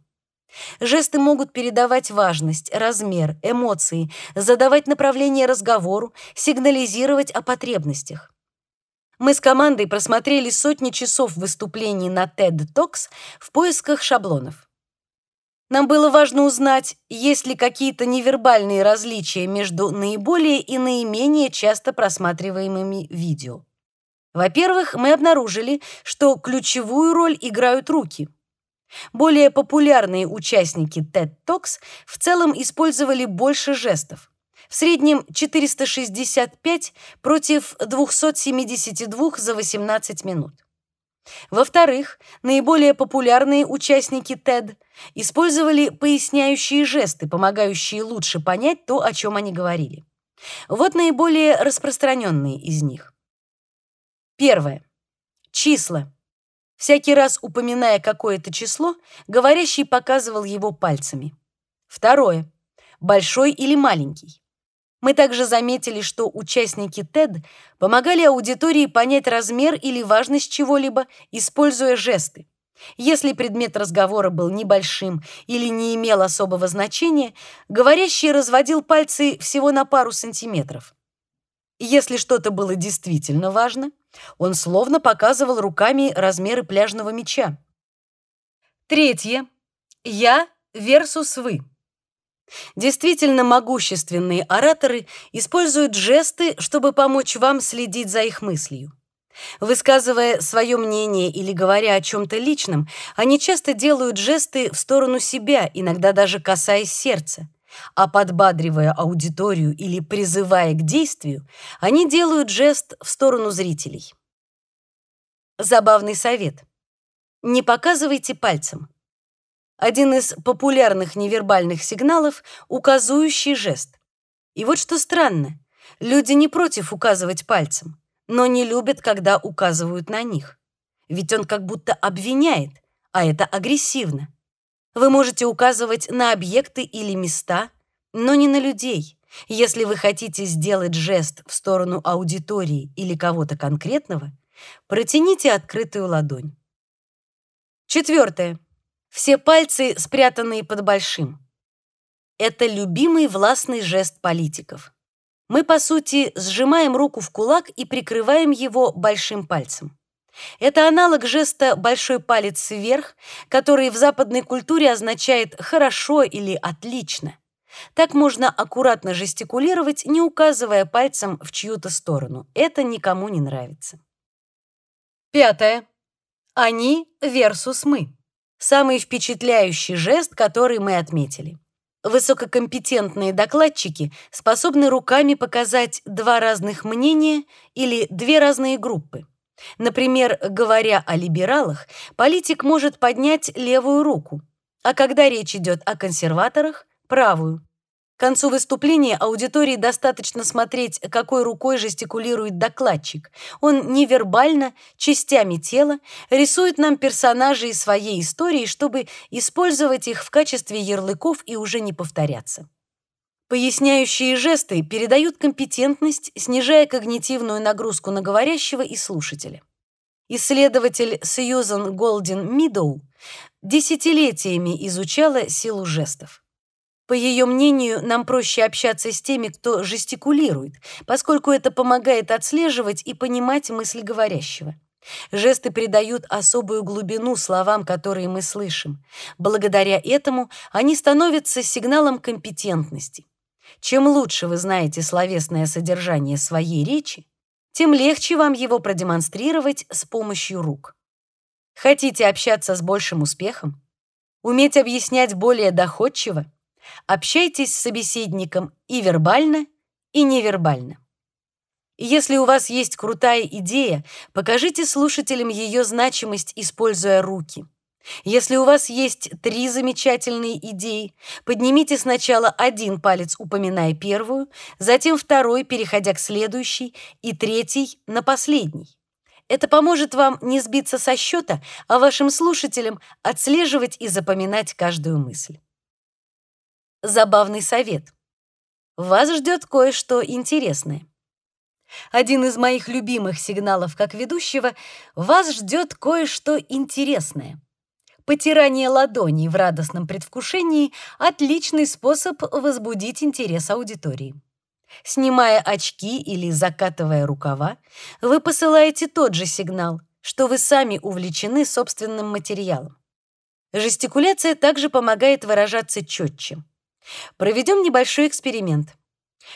S1: Жесты могут передавать важность, размер, эмоции, задавать направление разговору, сигнализировать о потребностях. Мы с командой просмотрели сотни часов выступлений на TED Talks в поисках шаблонов. Нам было важно узнать, есть ли какие-то невербальные различия между наиболее и наименее часто просматриваемыми видео. Во-первых, мы обнаружили, что ключевую роль играют руки. Более популярные участники TED Talks в целом использовали больше жестов. В среднем 465 против 272 за 18 минут. Во-вторых, наиболее популярные участники TED использовали поясняющие жесты, помогающие лучше понять то, о чем они говорили. Вот наиболее распространенные из них. Первое. Числа. Всякий раз упоминая какое-то число, говорящий показывал его пальцами. Второе. Большой или маленький. Мы также заметили, что участники TED помогали аудитории понять размер или важность чего-либо, используя жесты. Если предмет разговора был небольшим или не имел особого значения, говорящий разводил пальцы всего на пару сантиметров. Если что-то было действительно важно, он словно показывал руками размеры пляжного мяча. Третье. Я versus вы. Действительно могущественные ораторы используют жесты, чтобы помочь вам следить за их мыслью. Высказывая свое мнение или говоря о чем-то личном, они часто делают жесты в сторону себя, иногда даже касаясь сердца а подбадривая аудиторию или призывая к действию, они делают жест в сторону зрителей. Забавный совет. Не показывайте пальцем. Один из популярных невербальных сигналов — указующий жест. И вот что странно. Люди не против указывать пальцем, но не любят, когда указывают на них. Ведь он как будто обвиняет, а это агрессивно. Вы можете указывать на объекты или места, но не на людей. Если вы хотите сделать жест в сторону аудитории или кого-то конкретного, протяните открытую ладонь. Четвертое. Все пальцы, спрятанные под большим. Это любимый властный жест политиков. Мы, по сути, сжимаем руку в кулак и прикрываем его большим пальцем. Это аналог жеста «большой палец вверх», который в западной культуре означает «хорошо» или «отлично». Так можно аккуратно жестикулировать, не указывая пальцем в чью-то сторону. Это никому не нравится. Пятое. Они versus мы. Самый впечатляющий жест, который мы отметили. Высококомпетентные докладчики способны руками показать два разных мнения или две разные группы. Например, говоря о либералах, политик может поднять левую руку, а когда речь идет о консерваторах — правую. К концу выступления аудитории достаточно смотреть, какой рукой жестикулирует докладчик. Он невербально, частями тела, рисует нам персонажей своей истории, чтобы использовать их в качестве ярлыков и уже не повторяться. Поясняющие жесты передают компетентность, снижая когнитивную нагрузку на говорящего и слушателя. Исследователь Сьюзан Голдин Мидоу десятилетиями изучала силу жестов. По ее мнению, нам проще общаться с теми, кто жестикулирует, поскольку это помогает отслеживать и понимать мысли говорящего. Жесты придают особую глубину словам, которые мы слышим. Благодаря этому они становятся сигналом компетентности. Чем лучше вы знаете словесное содержание своей речи, тем легче вам его продемонстрировать с помощью рук. Хотите общаться с большим успехом? Уметь объяснять более доходчиво? Общайтесь с собеседником и вербально, и невербально. Если у вас есть крутая идея, покажите слушателям ее значимость, используя руки. Если у вас есть три замечательные идеи, поднимите сначала один палец, упоминая первую, затем второй, переходя к следующей, и третий на последний. Это поможет вам не сбиться со счета, а вашим слушателям отслеживать и запоминать каждую мысль. Забавный совет. Вас ждет кое-что интересное. Один из моих любимых сигналов как ведущего — вас ждет кое-что интересное. Потирание ладоней в радостном предвкушении — отличный способ возбудить интерес аудитории. Снимая очки или закатывая рукава, вы посылаете тот же сигнал, что вы сами увлечены собственным материалом. Жестикуляция также помогает выражаться четче. Проведем небольшой эксперимент.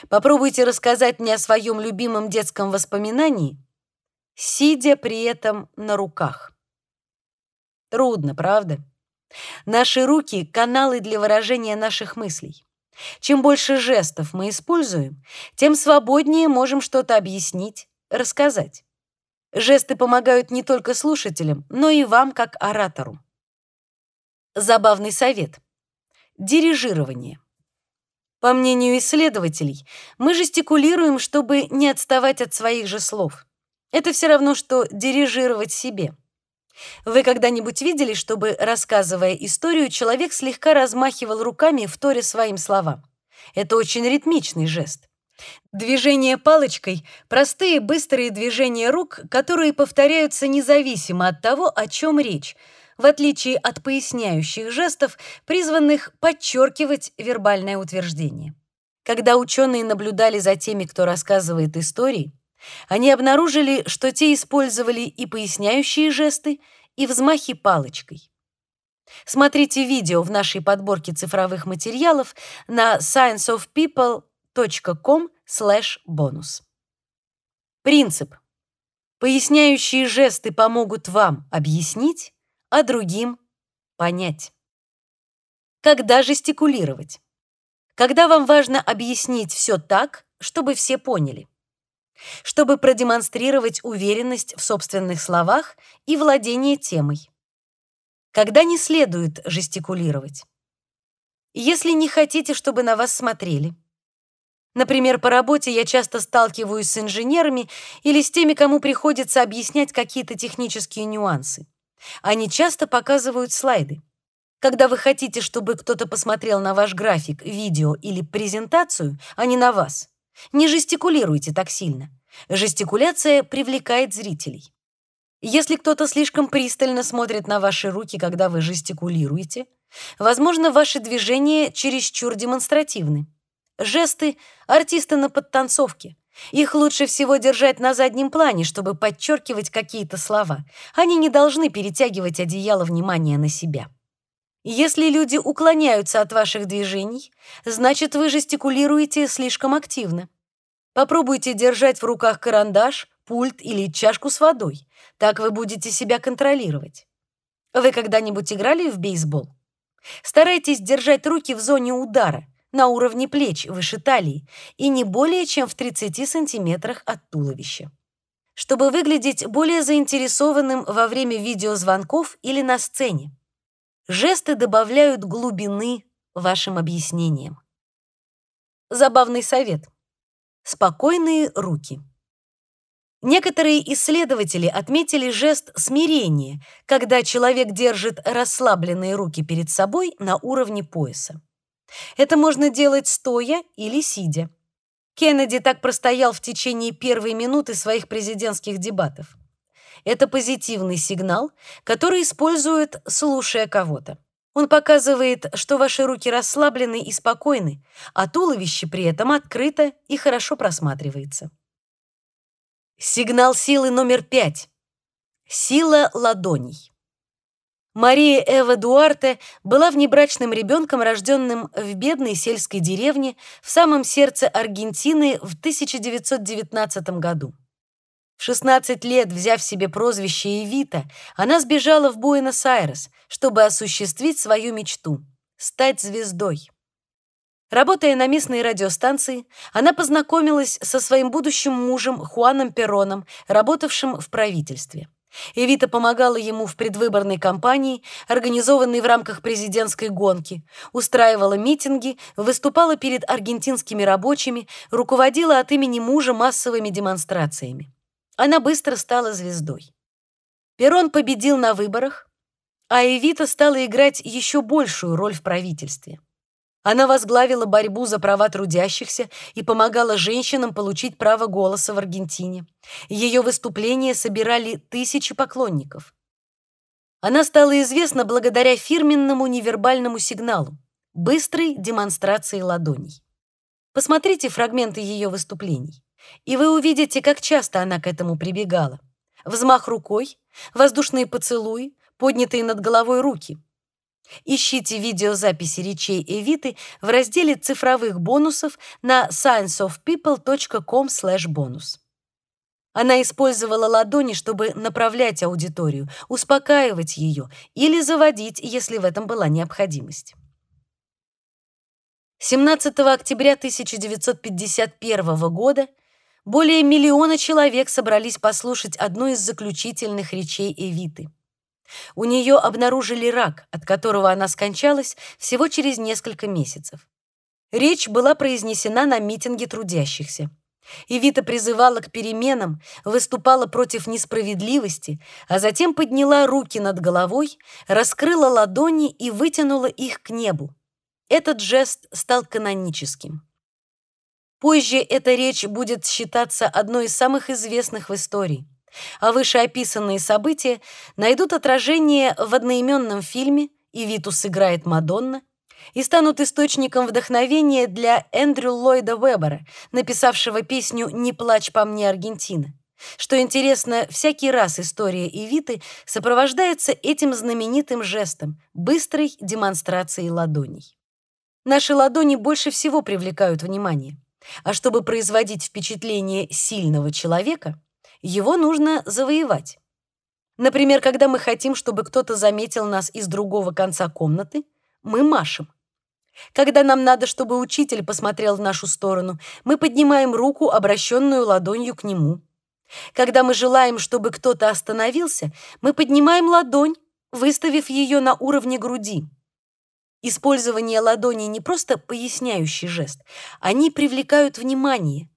S1: Попробуйте рассказать мне о своем любимом детском воспоминании, сидя при этом на руках. Трудно, правда? Наши руки — каналы для выражения наших мыслей. Чем больше жестов мы используем, тем свободнее можем что-то объяснить, рассказать. Жесты помогают не только слушателям, но и вам, как оратору. Забавный совет. Дирижирование. По мнению исследователей, мы жестикулируем, чтобы не отставать от своих же слов. Это все равно, что дирижировать себе. Вы когда-нибудь видели, чтобы, рассказывая историю, человек слегка размахивал руками, в торе своим словам? Это очень ритмичный жест. Движение палочкой — простые быстрые движения рук, которые повторяются независимо от того, о чем речь, в отличие от поясняющих жестов, призванных подчеркивать вербальное утверждение. Когда ученые наблюдали за теми, кто рассказывает истории, они обнаружили, что те использовали и поясняющие жесты, и взмахи палочкой. Смотрите видео в нашей подборке цифровых материалов на scienceofpeople.com/bonus. Принцип. Поясняющие жесты помогут вам объяснить, а другим понять. Когда жестикулировать? Когда вам важно объяснить все так, чтобы все поняли чтобы продемонстрировать уверенность в собственных словах и владение темой. Когда не следует жестикулировать? Если не хотите, чтобы на вас смотрели. Например, по работе я часто сталкиваюсь с инженерами или с теми, кому приходится объяснять какие-то технические нюансы. Они часто показывают слайды. Когда вы хотите, чтобы кто-то посмотрел на ваш график, видео или презентацию, а не на вас, не жестикулируйте так сильно. Жестикуляция привлекает зрителей. Если кто-то слишком пристально смотрит на ваши руки, когда вы жестикулируете, возможно, ваши движения чересчур демонстративны. Жесты — артисты на подтанцовке. Их лучше всего держать на заднем плане, чтобы подчеркивать какие-то слова. Они не должны перетягивать одеяло внимания на себя. Если люди уклоняются от ваших движений, значит, вы жестикулируете слишком активно. Попробуйте держать в руках карандаш, пульт или чашку с водой. Так вы будете себя контролировать. Вы когда-нибудь играли в бейсбол? Старайтесь держать руки в зоне удара, на уровне плеч, выше талии, и не более чем в 30 сантиметрах от туловища. Чтобы выглядеть более заинтересованным во время видеозвонков или на сцене. Жесты добавляют глубины вашим объяснениям. Забавный совет. Спокойные руки. Некоторые исследователи отметили жест смирения, когда человек держит расслабленные руки перед собой на уровне пояса. Это можно делать стоя или сидя. Кеннеди так простоял в течение первой минуты своих президентских дебатов. Это позитивный сигнал, который используют, слушая кого-то. Он показывает, что ваши руки расслаблены и спокойны, а туловище при этом открыто и хорошо просматривается. Сигнал силы номер пять. Сила ладоней. Мария Эва Дуарте была внебрачным ребенком, рожденным в бедной сельской деревне в самом сердце Аргентины в 1919 году. В 16 лет, взяв себе прозвище Эвита, она сбежала в Буэнос-Айрес, чтобы осуществить свою мечту — стать звездой. Работая на местной радиостанции, она познакомилась со своим будущим мужем Хуаном Пероном, работавшим в правительстве. Эвита помогала ему в предвыборной кампании, организованной в рамках президентской гонки, устраивала митинги, выступала перед аргентинскими рабочими, руководила от имени мужа массовыми демонстрациями. Она быстро стала звездой. Перон победил на выборах, а Эвита стала играть еще большую роль в правительстве. Она возглавила борьбу за права трудящихся и помогала женщинам получить право голоса в Аргентине. Ее выступления собирали тысячи поклонников. Она стала известна благодаря фирменному невербальному сигналу — быстрой демонстрации ладоней. Посмотрите фрагменты ее выступлений, и вы увидите, как часто она к этому прибегала. Взмах рукой, воздушные поцелуи, поднятые над головой руки — Ищите видеозаписи речей Эвиты в разделе цифровых бонусов на scienceofpeople.com/bonus. Она использовала ладони, чтобы направлять аудиторию, успокаивать ее или заводить, если в этом была необходимость. 17 октября 1951 года более миллиона человек собрались послушать одну из заключительных речей Эвиты. У нее обнаружили рак, от которого она скончалась всего через несколько месяцев. Речь была произнесена на митинге трудящихся. Ивита призывала к переменам, выступала против несправедливости, а затем подняла руки над головой, раскрыла ладони и вытянула их к небу. Этот жест стал каноническим. Позже эта речь будет считаться одной из самых известных в истории а вышеописанные события найдут отражение в одноименном фильме «И Витус играет Мадонна» и станут источником вдохновения для Эндрю Ллойда Вебера, написавшего песню «Не плачь по мне, Аргентина». Что интересно, всякий раз история Ивиты сопровождается этим знаменитым жестом — быстрой демонстрацией ладоней. Наши ладони больше всего привлекают внимание. А чтобы производить впечатление сильного человека — его нужно завоевать. Например, когда мы хотим, чтобы кто-то заметил нас из другого конца комнаты, мы машем. Когда нам надо, чтобы учитель посмотрел в нашу сторону, мы поднимаем руку, обращенную ладонью к нему. Когда мы желаем, чтобы кто-то остановился, мы поднимаем ладонь, выставив ее на уровне груди. Использование ладони не просто поясняющий жест, они привлекают внимание.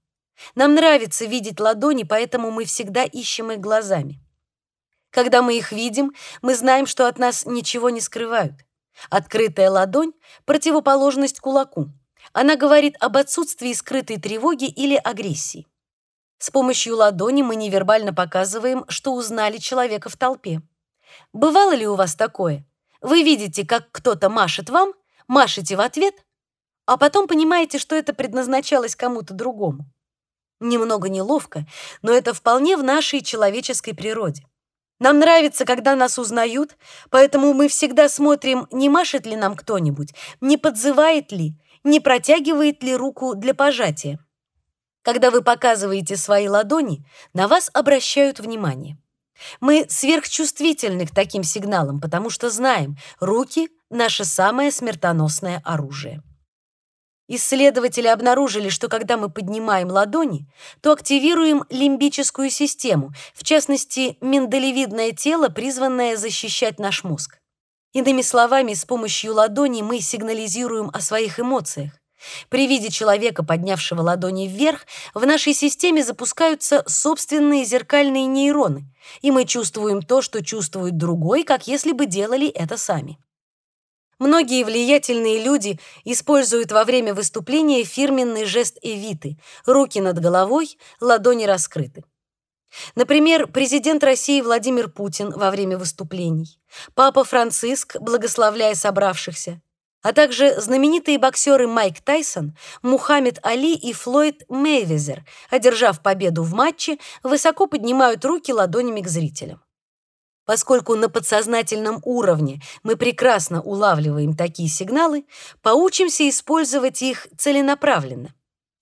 S1: Нам нравится видеть ладони, поэтому мы всегда ищем их глазами. Когда мы их видим, мы знаем, что от нас ничего не скрывают. Открытая ладонь — противоположность кулаку. Она говорит об отсутствии скрытой тревоги или агрессии. С помощью ладони мы невербально показываем, что узнали человека в толпе. Бывало ли у вас такое? Вы видите, как кто-то машет вам, машете в ответ, а потом понимаете, что это предназначалось кому-то другому. Немного неловко, но это вполне в нашей человеческой природе. Нам нравится, когда нас узнают, поэтому мы всегда смотрим, не машет ли нам кто-нибудь, не подзывает ли, не протягивает ли руку для пожатия. Когда вы показываете свои ладони, на вас обращают внимание. Мы сверхчувствительны к таким сигналам, потому что знаем, руки — наше самое смертоносное оружие. Исследователи обнаружили, что когда мы поднимаем ладони, то активируем лимбическую систему, в частности, миндалевидное тело, призванное защищать наш мозг. Иными словами, с помощью ладони мы сигнализируем о своих эмоциях. При виде человека, поднявшего ладони вверх, в нашей системе запускаются собственные зеркальные нейроны, и мы чувствуем то, что чувствует другой, как если бы делали это сами. Многие влиятельные люди используют во время выступления фирменный жест эвиты — руки над головой, ладони раскрыты. Например, президент России Владимир Путин во время выступлений, папа Франциск, благословляя собравшихся, а также знаменитые боксеры Майк Тайсон, Мухаммед Али и Флойд Мейвезер, одержав победу в матче, высоко поднимают руки ладонями к зрителям. Поскольку на подсознательном уровне мы прекрасно улавливаем такие сигналы, поучимся использовать их целенаправленно.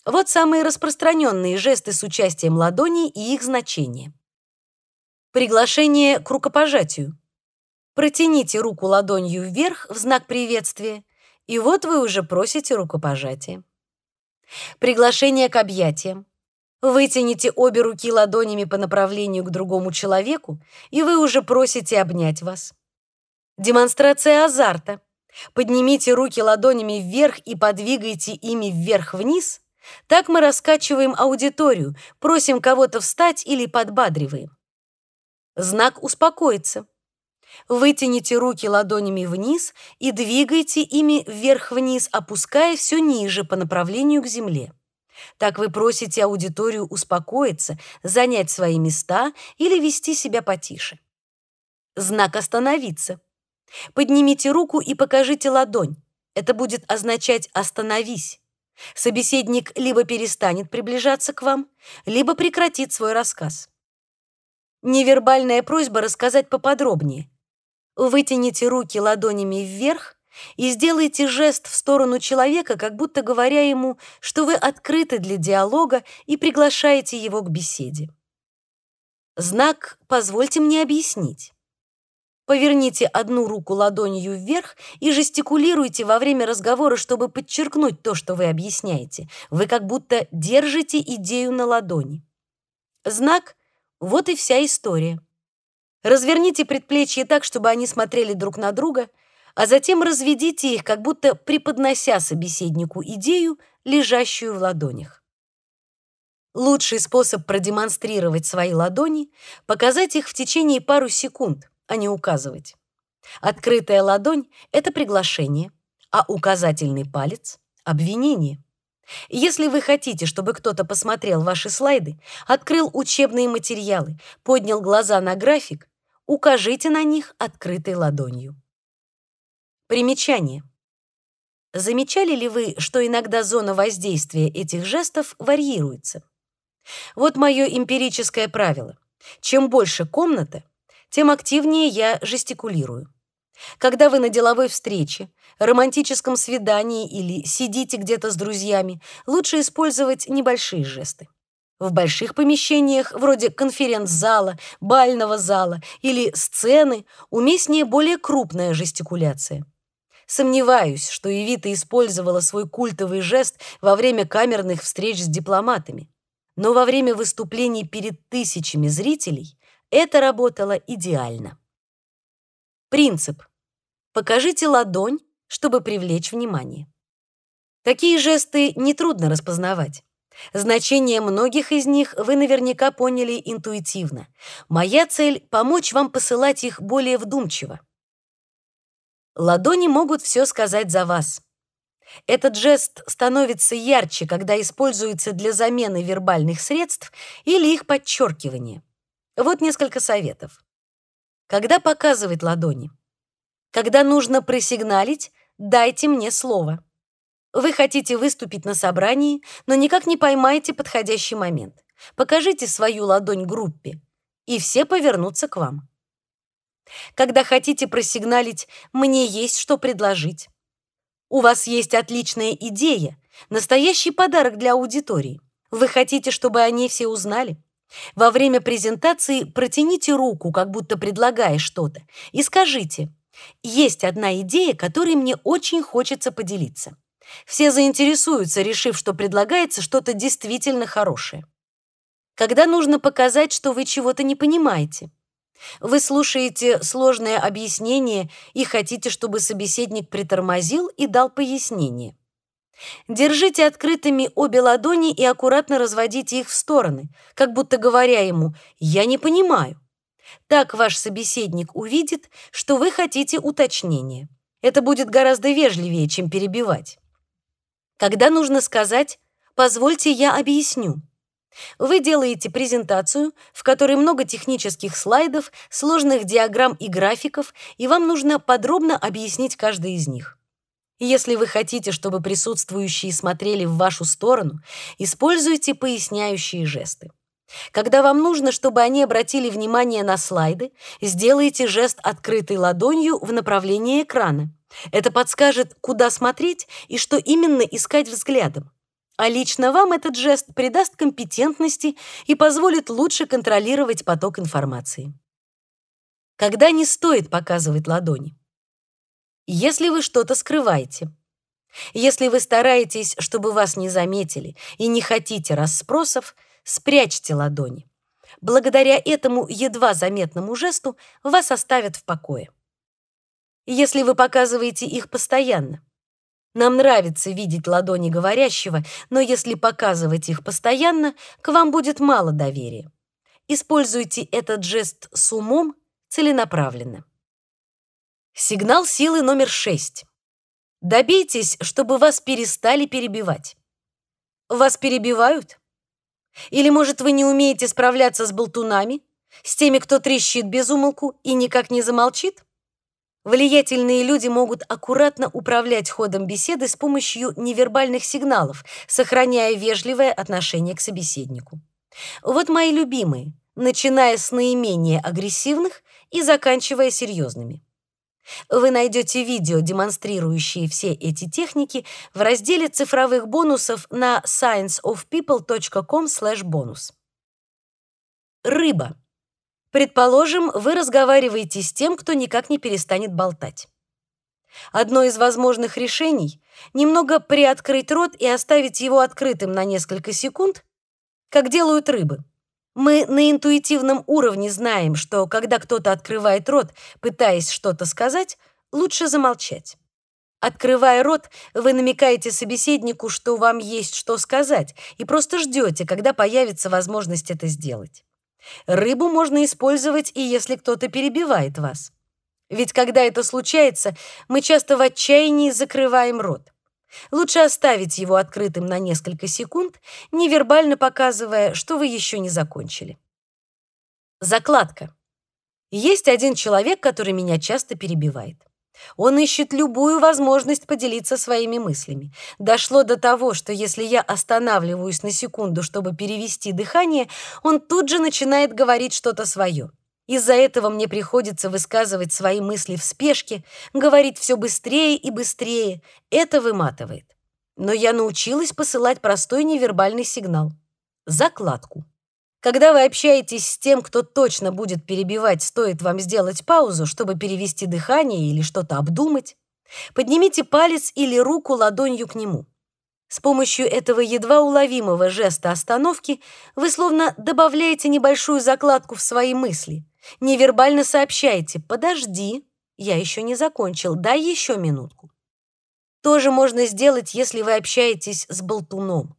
S1: Вот самые распространенные жесты с участием ладоней и их значение. Приглашение к рукопожатию. Протяните руку ладонью вверх в знак приветствия И вот вы уже просите рукопожатия. Приглашение к объятиям. Вытяните обе руки ладонями по направлению к другому человеку, и вы уже просите обнять вас. Демонстрация азарта. Поднимите руки ладонями вверх и подвигайте ими вверх-вниз. Так мы раскачиваем аудиторию, просим кого-то встать или подбадриваем. Знак успокоиться. Вытяните руки ладонями вниз и двигайте ими вверх-вниз, опуская все ниже по направлению к земле. Так вы просите аудиторию успокоиться, занять свои места или вести себя потише. Знак остановиться. Поднимите руку и покажите ладонь. Это будет означать «остановись». Собеседник либо перестанет приближаться к вам, либо прекратит свой рассказ. Невербальная просьба рассказать поподробнее. Вытяните руки ладонями вверх и сделайте жест в сторону человека, как будто говоря ему, что вы открыты для диалога и приглашаете его к беседе. Знак «позвольте мне объяснить». Поверните одну руку ладонью вверх и жестикулируйте во время разговора, чтобы подчеркнуть то, что вы объясняете. Вы как будто держите идею на ладони. Знак «вот и вся история». Разверните предплечья так, чтобы они смотрели друг на друга, а затем разведите их, как будто преподнося собеседнику идею, лежащую в ладонях. Лучший способ продемонстрировать свои ладони — показать их в течение пару секунд, а не указывать. Открытая ладонь — это приглашение, а указательный палец — обвинение. Если вы хотите, чтобы кто-то посмотрел ваши слайды, открыл учебные материалы, поднял глаза на график, укажите на них открытой ладонью. Примечание. Замечали ли вы, что иногда зона воздействия этих жестов варьируется? Вот мое эмпирическое правило. Чем больше комната, тем активнее я жестикулирую. Когда вы на деловой встрече, романтическом свидании или сидите где-то с друзьями, лучше использовать небольшие жесты. В больших помещениях, вроде конференц-зала, бального зала или сцены, уместнее более крупная жестикуляция. Сомневаюсь, что Евита использовала свой культовый жест во время камерных встреч с дипломатами. Но во время выступлений перед тысячами зрителей это работало идеально. Принцип. Покажите ладонь, чтобы привлечь внимание. Такие жесты нетрудно распознавать. Значение многих из них вы наверняка поняли интуитивно. Моя цель — помочь вам посылать их более вдумчиво. Ладони могут все сказать за вас. Этот жест становится ярче, когда используется для замены вербальных средств или их подчеркивания. Вот несколько советов. Когда показывать ладони? Когда нужно просигналить, дайте мне слово. Вы хотите выступить на собрании, но никак не поймаете подходящий момент. Покажите свою ладонь группе, и все повернутся к вам. Когда хотите просигналить «мне есть что предложить». У вас есть отличная идея, настоящий подарок для аудитории. Вы хотите, чтобы они все узнали? Во время презентации протяните руку, как будто предлагая что-то, и скажите «Есть одна идея, которой мне очень хочется поделиться». Все заинтересуются, решив, что предлагается что-то действительно хорошее. Когда нужно показать, что вы чего-то не понимаете. Вы слушаете сложное объяснение и хотите, чтобы собеседник притормозил и дал пояснение. Держите открытыми обе ладони и аккуратно разводите их в стороны, как будто говоря ему «я не понимаю». Так ваш собеседник увидит, что вы хотите уточнения. Это будет гораздо вежливее, чем перебивать. Когда нужно сказать «позвольте, я объясню». Вы делаете презентацию, в которой много технических слайдов, сложных диаграмм и графиков, и вам нужно подробно объяснить каждый из них. Если вы хотите, чтобы присутствующие смотрели в вашу сторону, используйте поясняющие жесты. Когда вам нужно, чтобы они обратили внимание на слайды, сделайте жест открытой ладонью в направлении экрана. Это подскажет, куда смотреть и что именно искать взглядом. А лично вам этот жест придаст компетентности и позволит лучше контролировать поток информации. Когда не стоит показывать ладони? Если вы что-то скрываете. Если вы стараетесь, чтобы вас не заметили, и не хотите расспросов, спрячьте ладони. Благодаря этому едва заметному жесту вас оставят в покое. Если вы показываете их постоянно, нам нравится видеть ладони говорящего, но если показывать их постоянно, к вам будет мало доверия. Используйте этот жест с умом, целенаправленно. Сигнал силы номер 6. Добейтесь, чтобы вас перестали перебивать. Вас перебивают? Или, может, вы не умеете справляться с болтунами, с теми, кто трещит без умолку и никак не замолчит? Влиятельные люди могут аккуратно управлять ходом беседы с помощью невербальных сигналов, сохраняя вежливое отношение к собеседнику. Вот мои любимые, начиная с наименее агрессивных и заканчивая серьезными. Вы найдете видео, демонстрирующие все эти техники, в разделе цифровых бонусов на scienceofpeople.com/bonus. Рыба. Предположим, вы разговариваете с тем, кто никак не перестанет болтать. Одно из возможных решений немного приоткрыть рот и оставить его открытым на несколько секунд, как делают рыбы. Мы на интуитивном уровне знаем, что когда кто-то открывает рот, пытаясь что-то сказать, лучше замолчать. Открывая рот, вы намекаете собеседнику, что вам есть что сказать, и просто ждете, когда появится возможность это сделать. Рыбу можно использовать и если кто-то перебивает вас. Ведь когда это случается, мы часто в отчаянии закрываем рот. Лучше оставить его открытым на несколько секунд, невербально показывая, что вы еще не закончили. Закладка. Есть один человек, который меня часто перебивает. Он ищет любую возможность поделиться своими мыслями. Дошло до того, что если я останавливаюсь на секунду, чтобы перевести дыхание, он тут же начинает говорить что-то свое. Из-за этого мне приходится высказывать свои мысли в спешке, говорить все быстрее и быстрее. Это выматывает. Но я научилась посылать простой невербальный сигнал закладку. Когда вы общаетесь с тем, кто точно будет перебивать, стоит вам сделать паузу, чтобы перевести дыхание или что-то обдумать. Поднимите палец или руку ладонью к нему. С помощью этого едва уловимого жеста остановки вы словно добавляете небольшую закладку в свои мысли. Невербально сообщаете «подожди, я еще не закончил, дай еще минутку». Тоже можно сделать, если вы общаетесь с болтуном.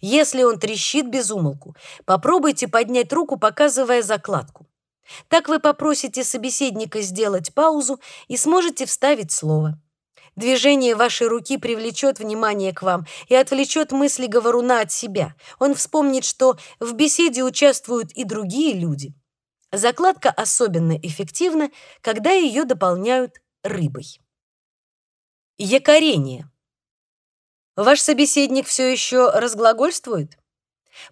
S1: Если он трещит без умолку, попробуйте поднять руку, показывая закладку. Так вы попросите собеседника сделать паузу и сможете вставить слово. Движение вашей руки привлечет внимание к вам и отвлечет мысли говоруна от себя. Он вспомнит, что в беседе участвуют и другие люди. Закладка особенно эффективна, когда ее дополняют рыбой. Якорение. Ваш собеседник все еще разглагольствует?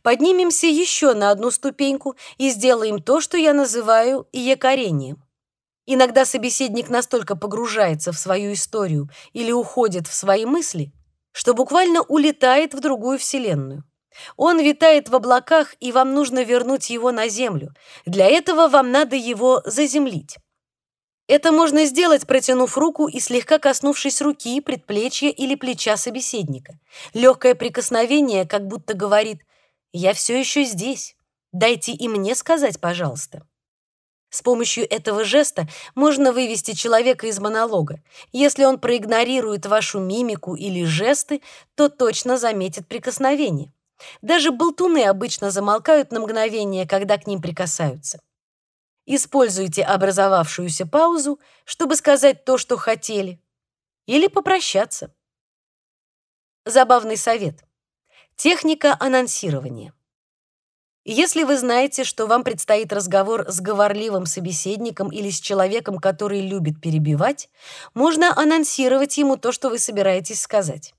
S1: Поднимемся еще на одну ступеньку и сделаем то, что я называю якорением. Иногда собеседник настолько погружается в свою историю или уходит в свои мысли, что буквально улетает в другую вселенную. Он витает в облаках, и вам нужно вернуть его на землю. Для этого вам надо его заземлить. Это можно сделать, протянув руку и слегка коснувшись руки, предплечья или плеча собеседника. Легкое прикосновение как будто говорит «Я все еще здесь. Дайте и мне сказать, пожалуйста». С помощью этого жеста можно вывести человека из монолога. Если он проигнорирует вашу мимику или жесты, то точно заметит прикосновение. Даже болтуны обычно замолкают на мгновение, когда к ним прикасаются. Используйте образовавшуюся паузу, чтобы сказать то, что хотели, или попрощаться. Забавный совет. Техника анонсирования. Если вы знаете, что вам предстоит разговор с говорливым собеседником или с человеком, который любит перебивать, можно анонсировать ему то, что вы собираетесь сказать.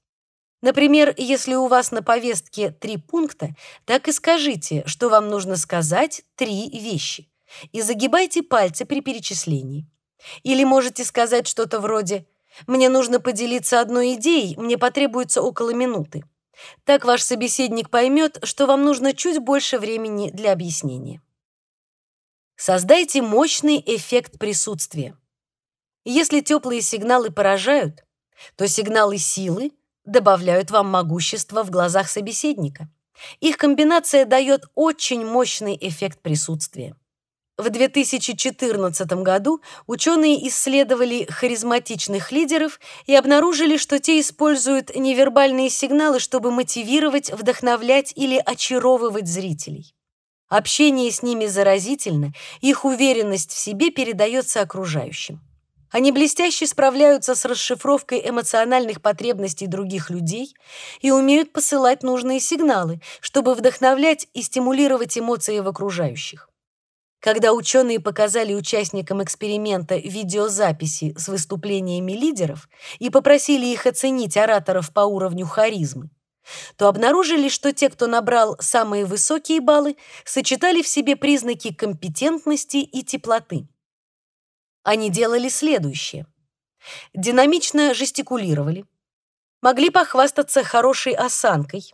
S1: Например, если у вас на повестке три пункта, так и скажите, что вам нужно сказать три вещи и загибайте пальцы при перечислении. Или можете сказать что-то вроде «Мне нужно поделиться одной идеей, мне потребуется около минуты». Так ваш собеседник поймет, что вам нужно чуть больше времени для объяснения. Создайте мощный эффект присутствия. Если теплые сигналы поражают, то сигналы силы добавляют вам могущество в глазах собеседника. Их комбинация дает очень мощный эффект присутствия. В 2014 году ученые исследовали харизматичных лидеров и обнаружили, что те используют невербальные сигналы, чтобы мотивировать, вдохновлять или очаровывать зрителей. Общение с ними заразительно, их уверенность в себе передается окружающим. Они блестяще справляются с расшифровкой эмоциональных потребностей других людей и умеют посылать нужные сигналы, чтобы вдохновлять и стимулировать эмоции в окружающих. Когда ученые показали участникам эксперимента видеозаписи с выступлениями лидеров и попросили их оценить ораторов по уровню харизмы, то обнаружили, что те, кто набрал самые высокие баллы, сочетали в себе признаки компетентности и теплоты. Они делали следующее. Динамично жестикулировали, могли похвастаться хорошей осанкой,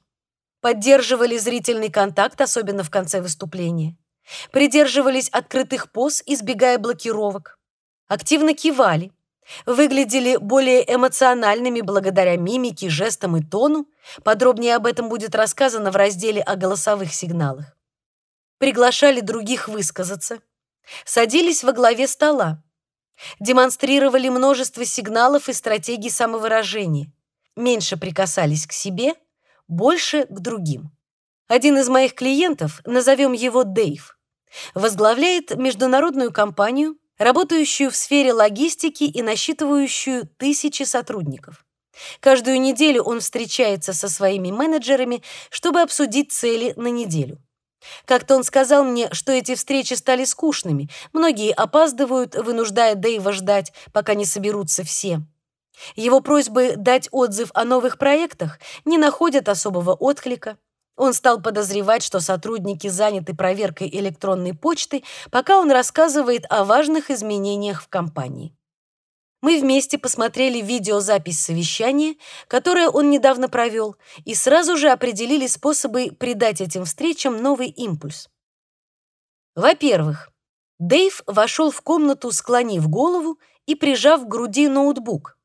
S1: поддерживали зрительный контакт, особенно в конце выступления, придерживались открытых поз, избегая блокировок, активно кивали, выглядели более эмоциональными благодаря мимике, жестам и тону. Подробнее об этом будет рассказано в разделе о голосовых сигналах. Приглашали других высказаться, садились во главе стола, демонстрировали множество сигналов и стратегий самовыражения, меньше прикасались к себе, больше к другим. Один из моих клиентов, назовем его Дэйв, возглавляет международную компанию, работающую в сфере логистики и насчитывающую тысячи сотрудников. Каждую неделю он встречается со своими менеджерами, чтобы обсудить цели на неделю. Как-то он сказал мне, что эти встречи стали скучными. Многие опаздывают, вынуждая Дэйва ждать, пока не соберутся все. Его просьбы дать отзыв о новых проектах не находят особого отклика. Он стал подозревать, что сотрудники заняты проверкой электронной почты, пока он рассказывает о важных изменениях в компании. Мы вместе посмотрели видеозапись совещания, которое он недавно провел, и сразу же определили способы придать этим встречам новый импульс. Во-первых, Дэйв вошел в комнату, склонив голову и прижав к груди ноутбук,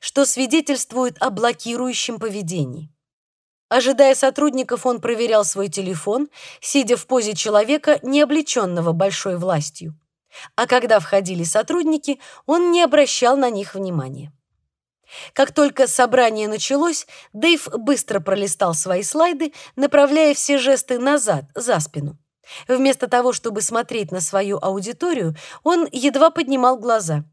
S1: что свидетельствует о блокирующем поведении. Ожидая сотрудников, он проверял свой телефон, сидя в позе человека, не облеченного большой властью а когда входили сотрудники, он не обращал на них внимания. Как только собрание началось, Дэйв быстро пролистал свои слайды, направляя все жесты назад, за спину. Вместо того, чтобы смотреть на свою аудиторию, он едва поднимал глаза.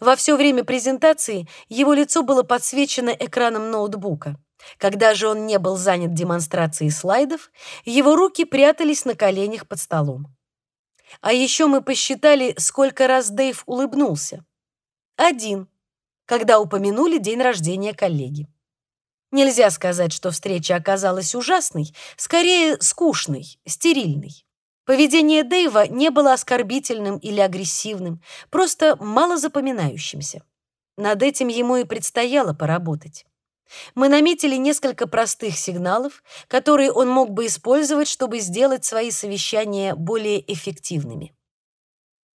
S1: Во все время презентации его лицо было подсвечено экраном ноутбука. Когда же он не был занят демонстрацией слайдов, его руки прятались на коленях под столом. А еще мы посчитали, сколько раз Дэйв улыбнулся. Один, когда упомянули день рождения коллеги. Нельзя сказать, что встреча оказалась ужасной, скорее скучной, стерильной. Поведение Дэйва не было оскорбительным или агрессивным, просто мало запоминающимся. Над этим ему и предстояло поработать. Мы наметили несколько простых сигналов, которые он мог бы использовать, чтобы сделать свои совещания более эффективными.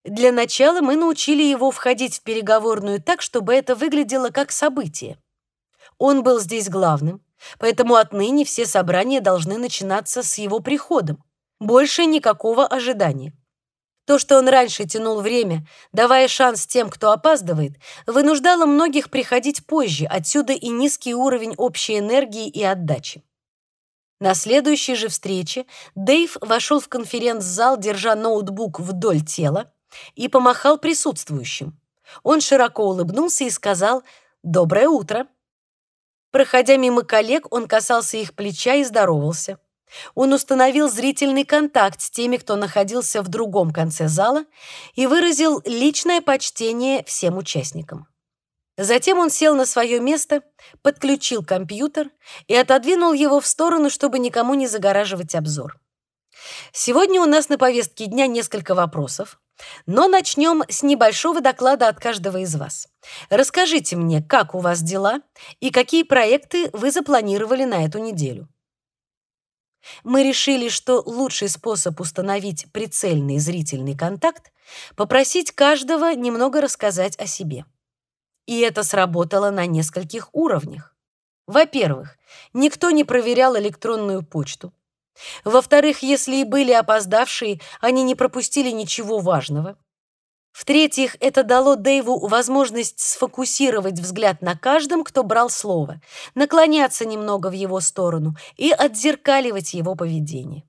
S1: Для начала мы научили его входить в переговорную так, чтобы это выглядело как событие. Он был здесь главным, поэтому отныне все собрания должны начинаться с его приходом. Больше никакого ожидания. То, что он раньше тянул время, давая шанс тем, кто опаздывает, вынуждало многих приходить позже, отсюда и низкий уровень общей энергии и отдачи. На следующей же встрече Дэйв вошел в конференц-зал, держа ноутбук вдоль тела, и помахал присутствующим. Он широко улыбнулся и сказал «Доброе утро». Проходя мимо коллег, он касался их плеча и здоровался. Он установил зрительный контакт с теми, кто находился в другом конце зала, и выразил личное почтение всем участникам. Затем он сел на свое место, подключил компьютер и отодвинул его в сторону, чтобы никому не загораживать обзор. Сегодня у нас на повестке дня несколько вопросов, но начнем с небольшого доклада от каждого из вас. Расскажите мне, как у вас дела и какие проекты вы запланировали на эту неделю. Мы решили, что лучший способ установить прицельный зрительный контакт — попросить каждого немного рассказать о себе. И это сработало на нескольких уровнях. Во-первых, никто не проверял электронную почту. Во-вторых, если и были опоздавшие, они не пропустили ничего важного. В-третьих, это дало Дэйву возможность сфокусировать взгляд на каждом, кто брал слово, наклоняться немного в его сторону и отзеркаливать его поведение.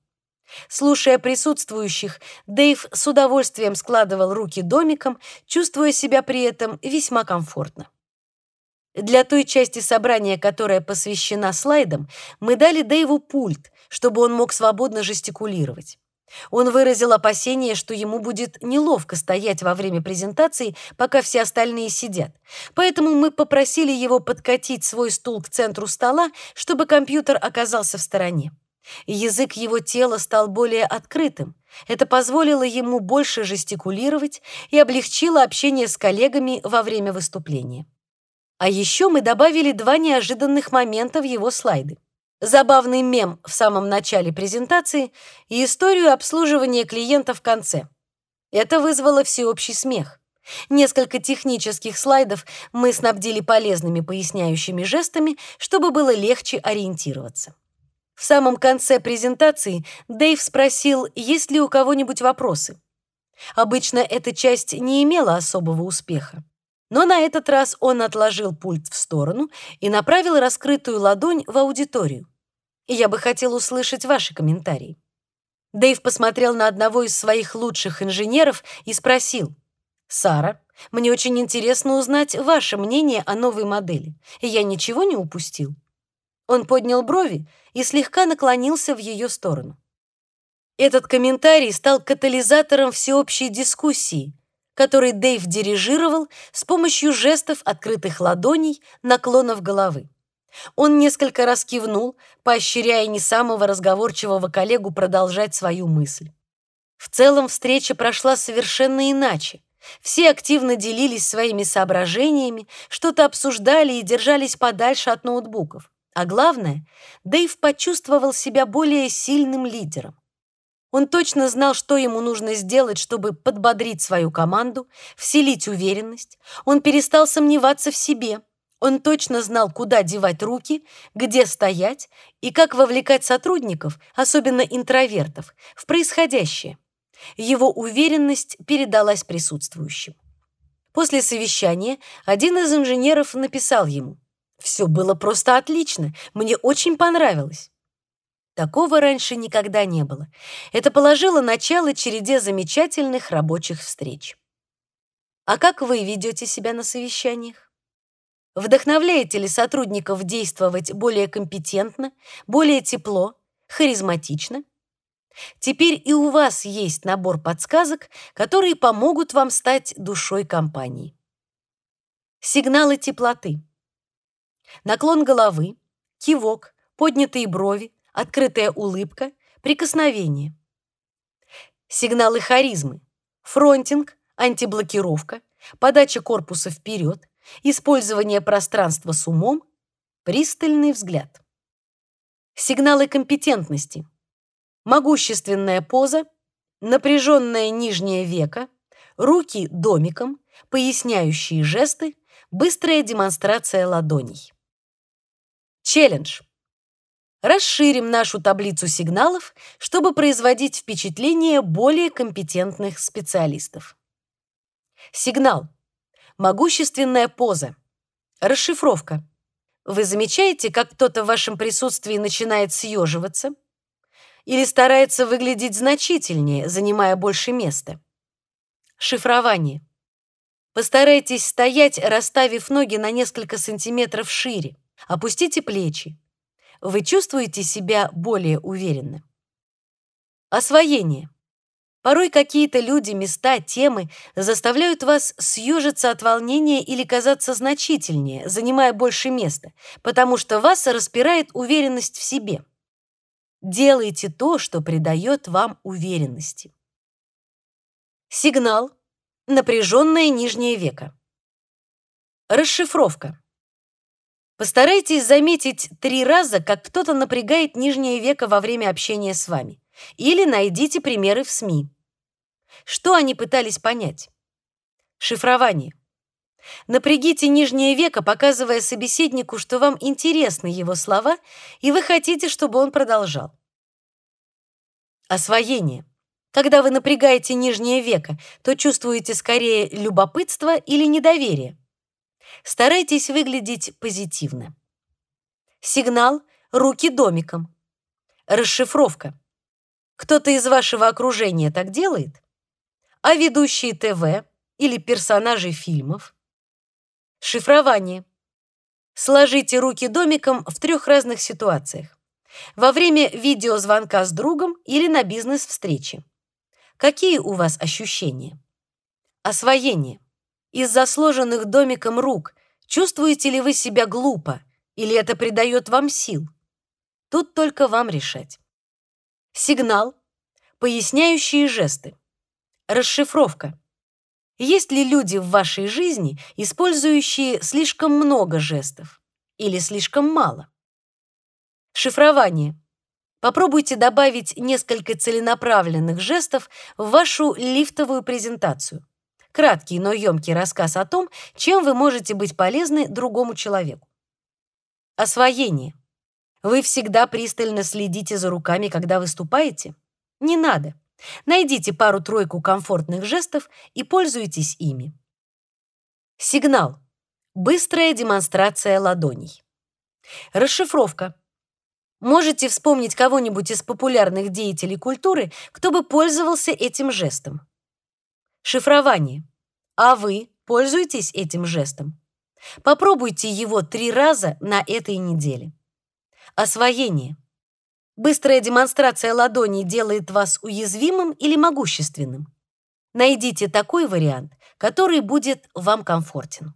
S1: Слушая присутствующих, Дэйв с удовольствием складывал руки домиком, чувствуя себя при этом весьма комфортно. Для той части собрания, которая посвящена слайдам, мы дали Дэйву пульт, чтобы он мог свободно жестикулировать. Он выразил опасение, что ему будет неловко стоять во время презентации, пока все остальные сидят. Поэтому мы попросили его подкатить свой стул к центру стола, чтобы компьютер оказался в стороне. Язык его тела стал более открытым. Это позволило ему больше жестикулировать и облегчило общение с коллегами во время выступления. А еще мы добавили два неожиданных момента в его слайды забавный мем в самом начале презентации и историю обслуживания клиента в конце. Это вызвало всеобщий смех. Несколько технических слайдов мы снабдили полезными поясняющими жестами, чтобы было легче ориентироваться. В самом конце презентации Дэйв спросил, есть ли у кого-нибудь вопросы. Обычно эта часть не имела особого успеха. Но на этот раз он отложил пульт в сторону и направил раскрытую ладонь в аудиторию. Я бы хотел услышать ваши комментарии. Дэйв посмотрел на одного из своих лучших инженеров и спросил: "Сара, мне очень интересно узнать ваше мнение о новой модели. Я ничего не упустил?" Он поднял брови и слегка наклонился в ее сторону. Этот комментарий стал катализатором всеобщей дискуссии, который Дэйв дирижировал с помощью жестов открытых ладоней, наклонов головы. Он несколько раз кивнул, поощряя не самого разговорчивого коллегу продолжать свою мысль. В целом встреча прошла совершенно иначе. Все активно делились своими соображениями, что-то обсуждали и держались подальше от ноутбуков. А главное, Дэйв почувствовал себя более сильным лидером. Он точно знал, что ему нужно сделать, чтобы подбодрить свою команду, вселить уверенность. Он перестал сомневаться в себе – он точно знал, куда девать руки, где стоять и как вовлекать сотрудников, особенно интровертов, в происходящее. Его уверенность передалась присутствующим. После совещания один из инженеров написал ему: «Все было просто отлично, мне очень понравилось". Такого раньше никогда не было. Это положило начало череде замечательных рабочих встреч. А как вы ведете себя на совещаниях? Вдохновляете ли сотрудников действовать более компетентно, более тепло, харизматично? Теперь и у вас есть набор подсказок, которые помогут вам стать душой компании. Сигналы теплоты. Наклон головы, кивок, поднятые брови, открытая улыбка, прикосновение. Сигналы харизмы. Фронтинг, антиблокировка, подача корпуса вперед, использование пространства с умом, пристальный взгляд. Сигналы компетентности. Могущественная поза, напряженное нижнее веко, руки домиком, поясняющие жесты, быстрая демонстрация ладоней. Челлендж. Расширим нашу таблицу сигналов, чтобы производить впечатление более компетентных специалистов. Сигнал Могущественная поза. Расшифровка. Вы замечаете, как кто-то в вашем присутствии начинает съеживаться? Или старается выглядеть значительнее, занимая больше места? Шифрование. Постарайтесь стоять, расставив ноги на несколько сантиметров шире. Опустите плечи. Вы чувствуете себя более уверенно. Освоение. Порой какие-то люди, места, темы заставляют вас съежиться от волнения или казаться значительнее, занимая больше места, потому что вас распирает уверенность в себе. Делайте то, что придает вам уверенности. Сигнал. Напряженное нижнее веко. Расшифровка. Постарайтесь заметить три раза, как кто-то напрягает нижнее веко во время общения с вами. Или найдите примеры в СМИ. Что они пытались понять? Шифрование. Напрягите нижнее веко, показывая собеседнику, что вам интересны его слова, и вы хотите, чтобы он продолжал. Освоение. Когда вы напрягаете нижнее веко, то чувствуете скорее любопытство или недоверие. Старайтесь выглядеть позитивно. Сигнал «руки домиком». Расшифровка. Кто-то из вашего окружения так делает? А ведущие ТВ или персонажи фильмов? Шифрование. Сложите руки домиком в трех разных ситуациях. Во время видеозвонка с другом или на бизнес-встрече. Какие у вас ощущения? Освоение. Из-за сложенных домиком рук чувствуете ли вы себя глупо или это придает вам сил? Тут только вам решать. Сигнал. Поясняющие жесты. Расшифровка. Есть ли люди в вашей жизни, использующие слишком много жестов или слишком мало? Шифрование. Попробуйте добавить несколько целенаправленных жестов в вашу лифтовую презентацию. Краткий, но емкий рассказ о том, чем вы можете быть полезны другому человеку. Освоение. Вы всегда пристально следите за руками, когда выступаете? Не надо. Найдите пару-тройку комфортных жестов и пользуйтесь ими. Сигнал. Быстрая демонстрация ладоней. Расшифровка. Можете вспомнить кого-нибудь из популярных деятелей культуры, кто бы пользовался этим жестом. Шифрование. А вы пользуетесь этим жестом? Попробуйте его три раза на этой неделе. Освоение. Быстрая демонстрация ладоней делает вас уязвимым или могущественным. Найдите такой вариант, который будет вам комфортен.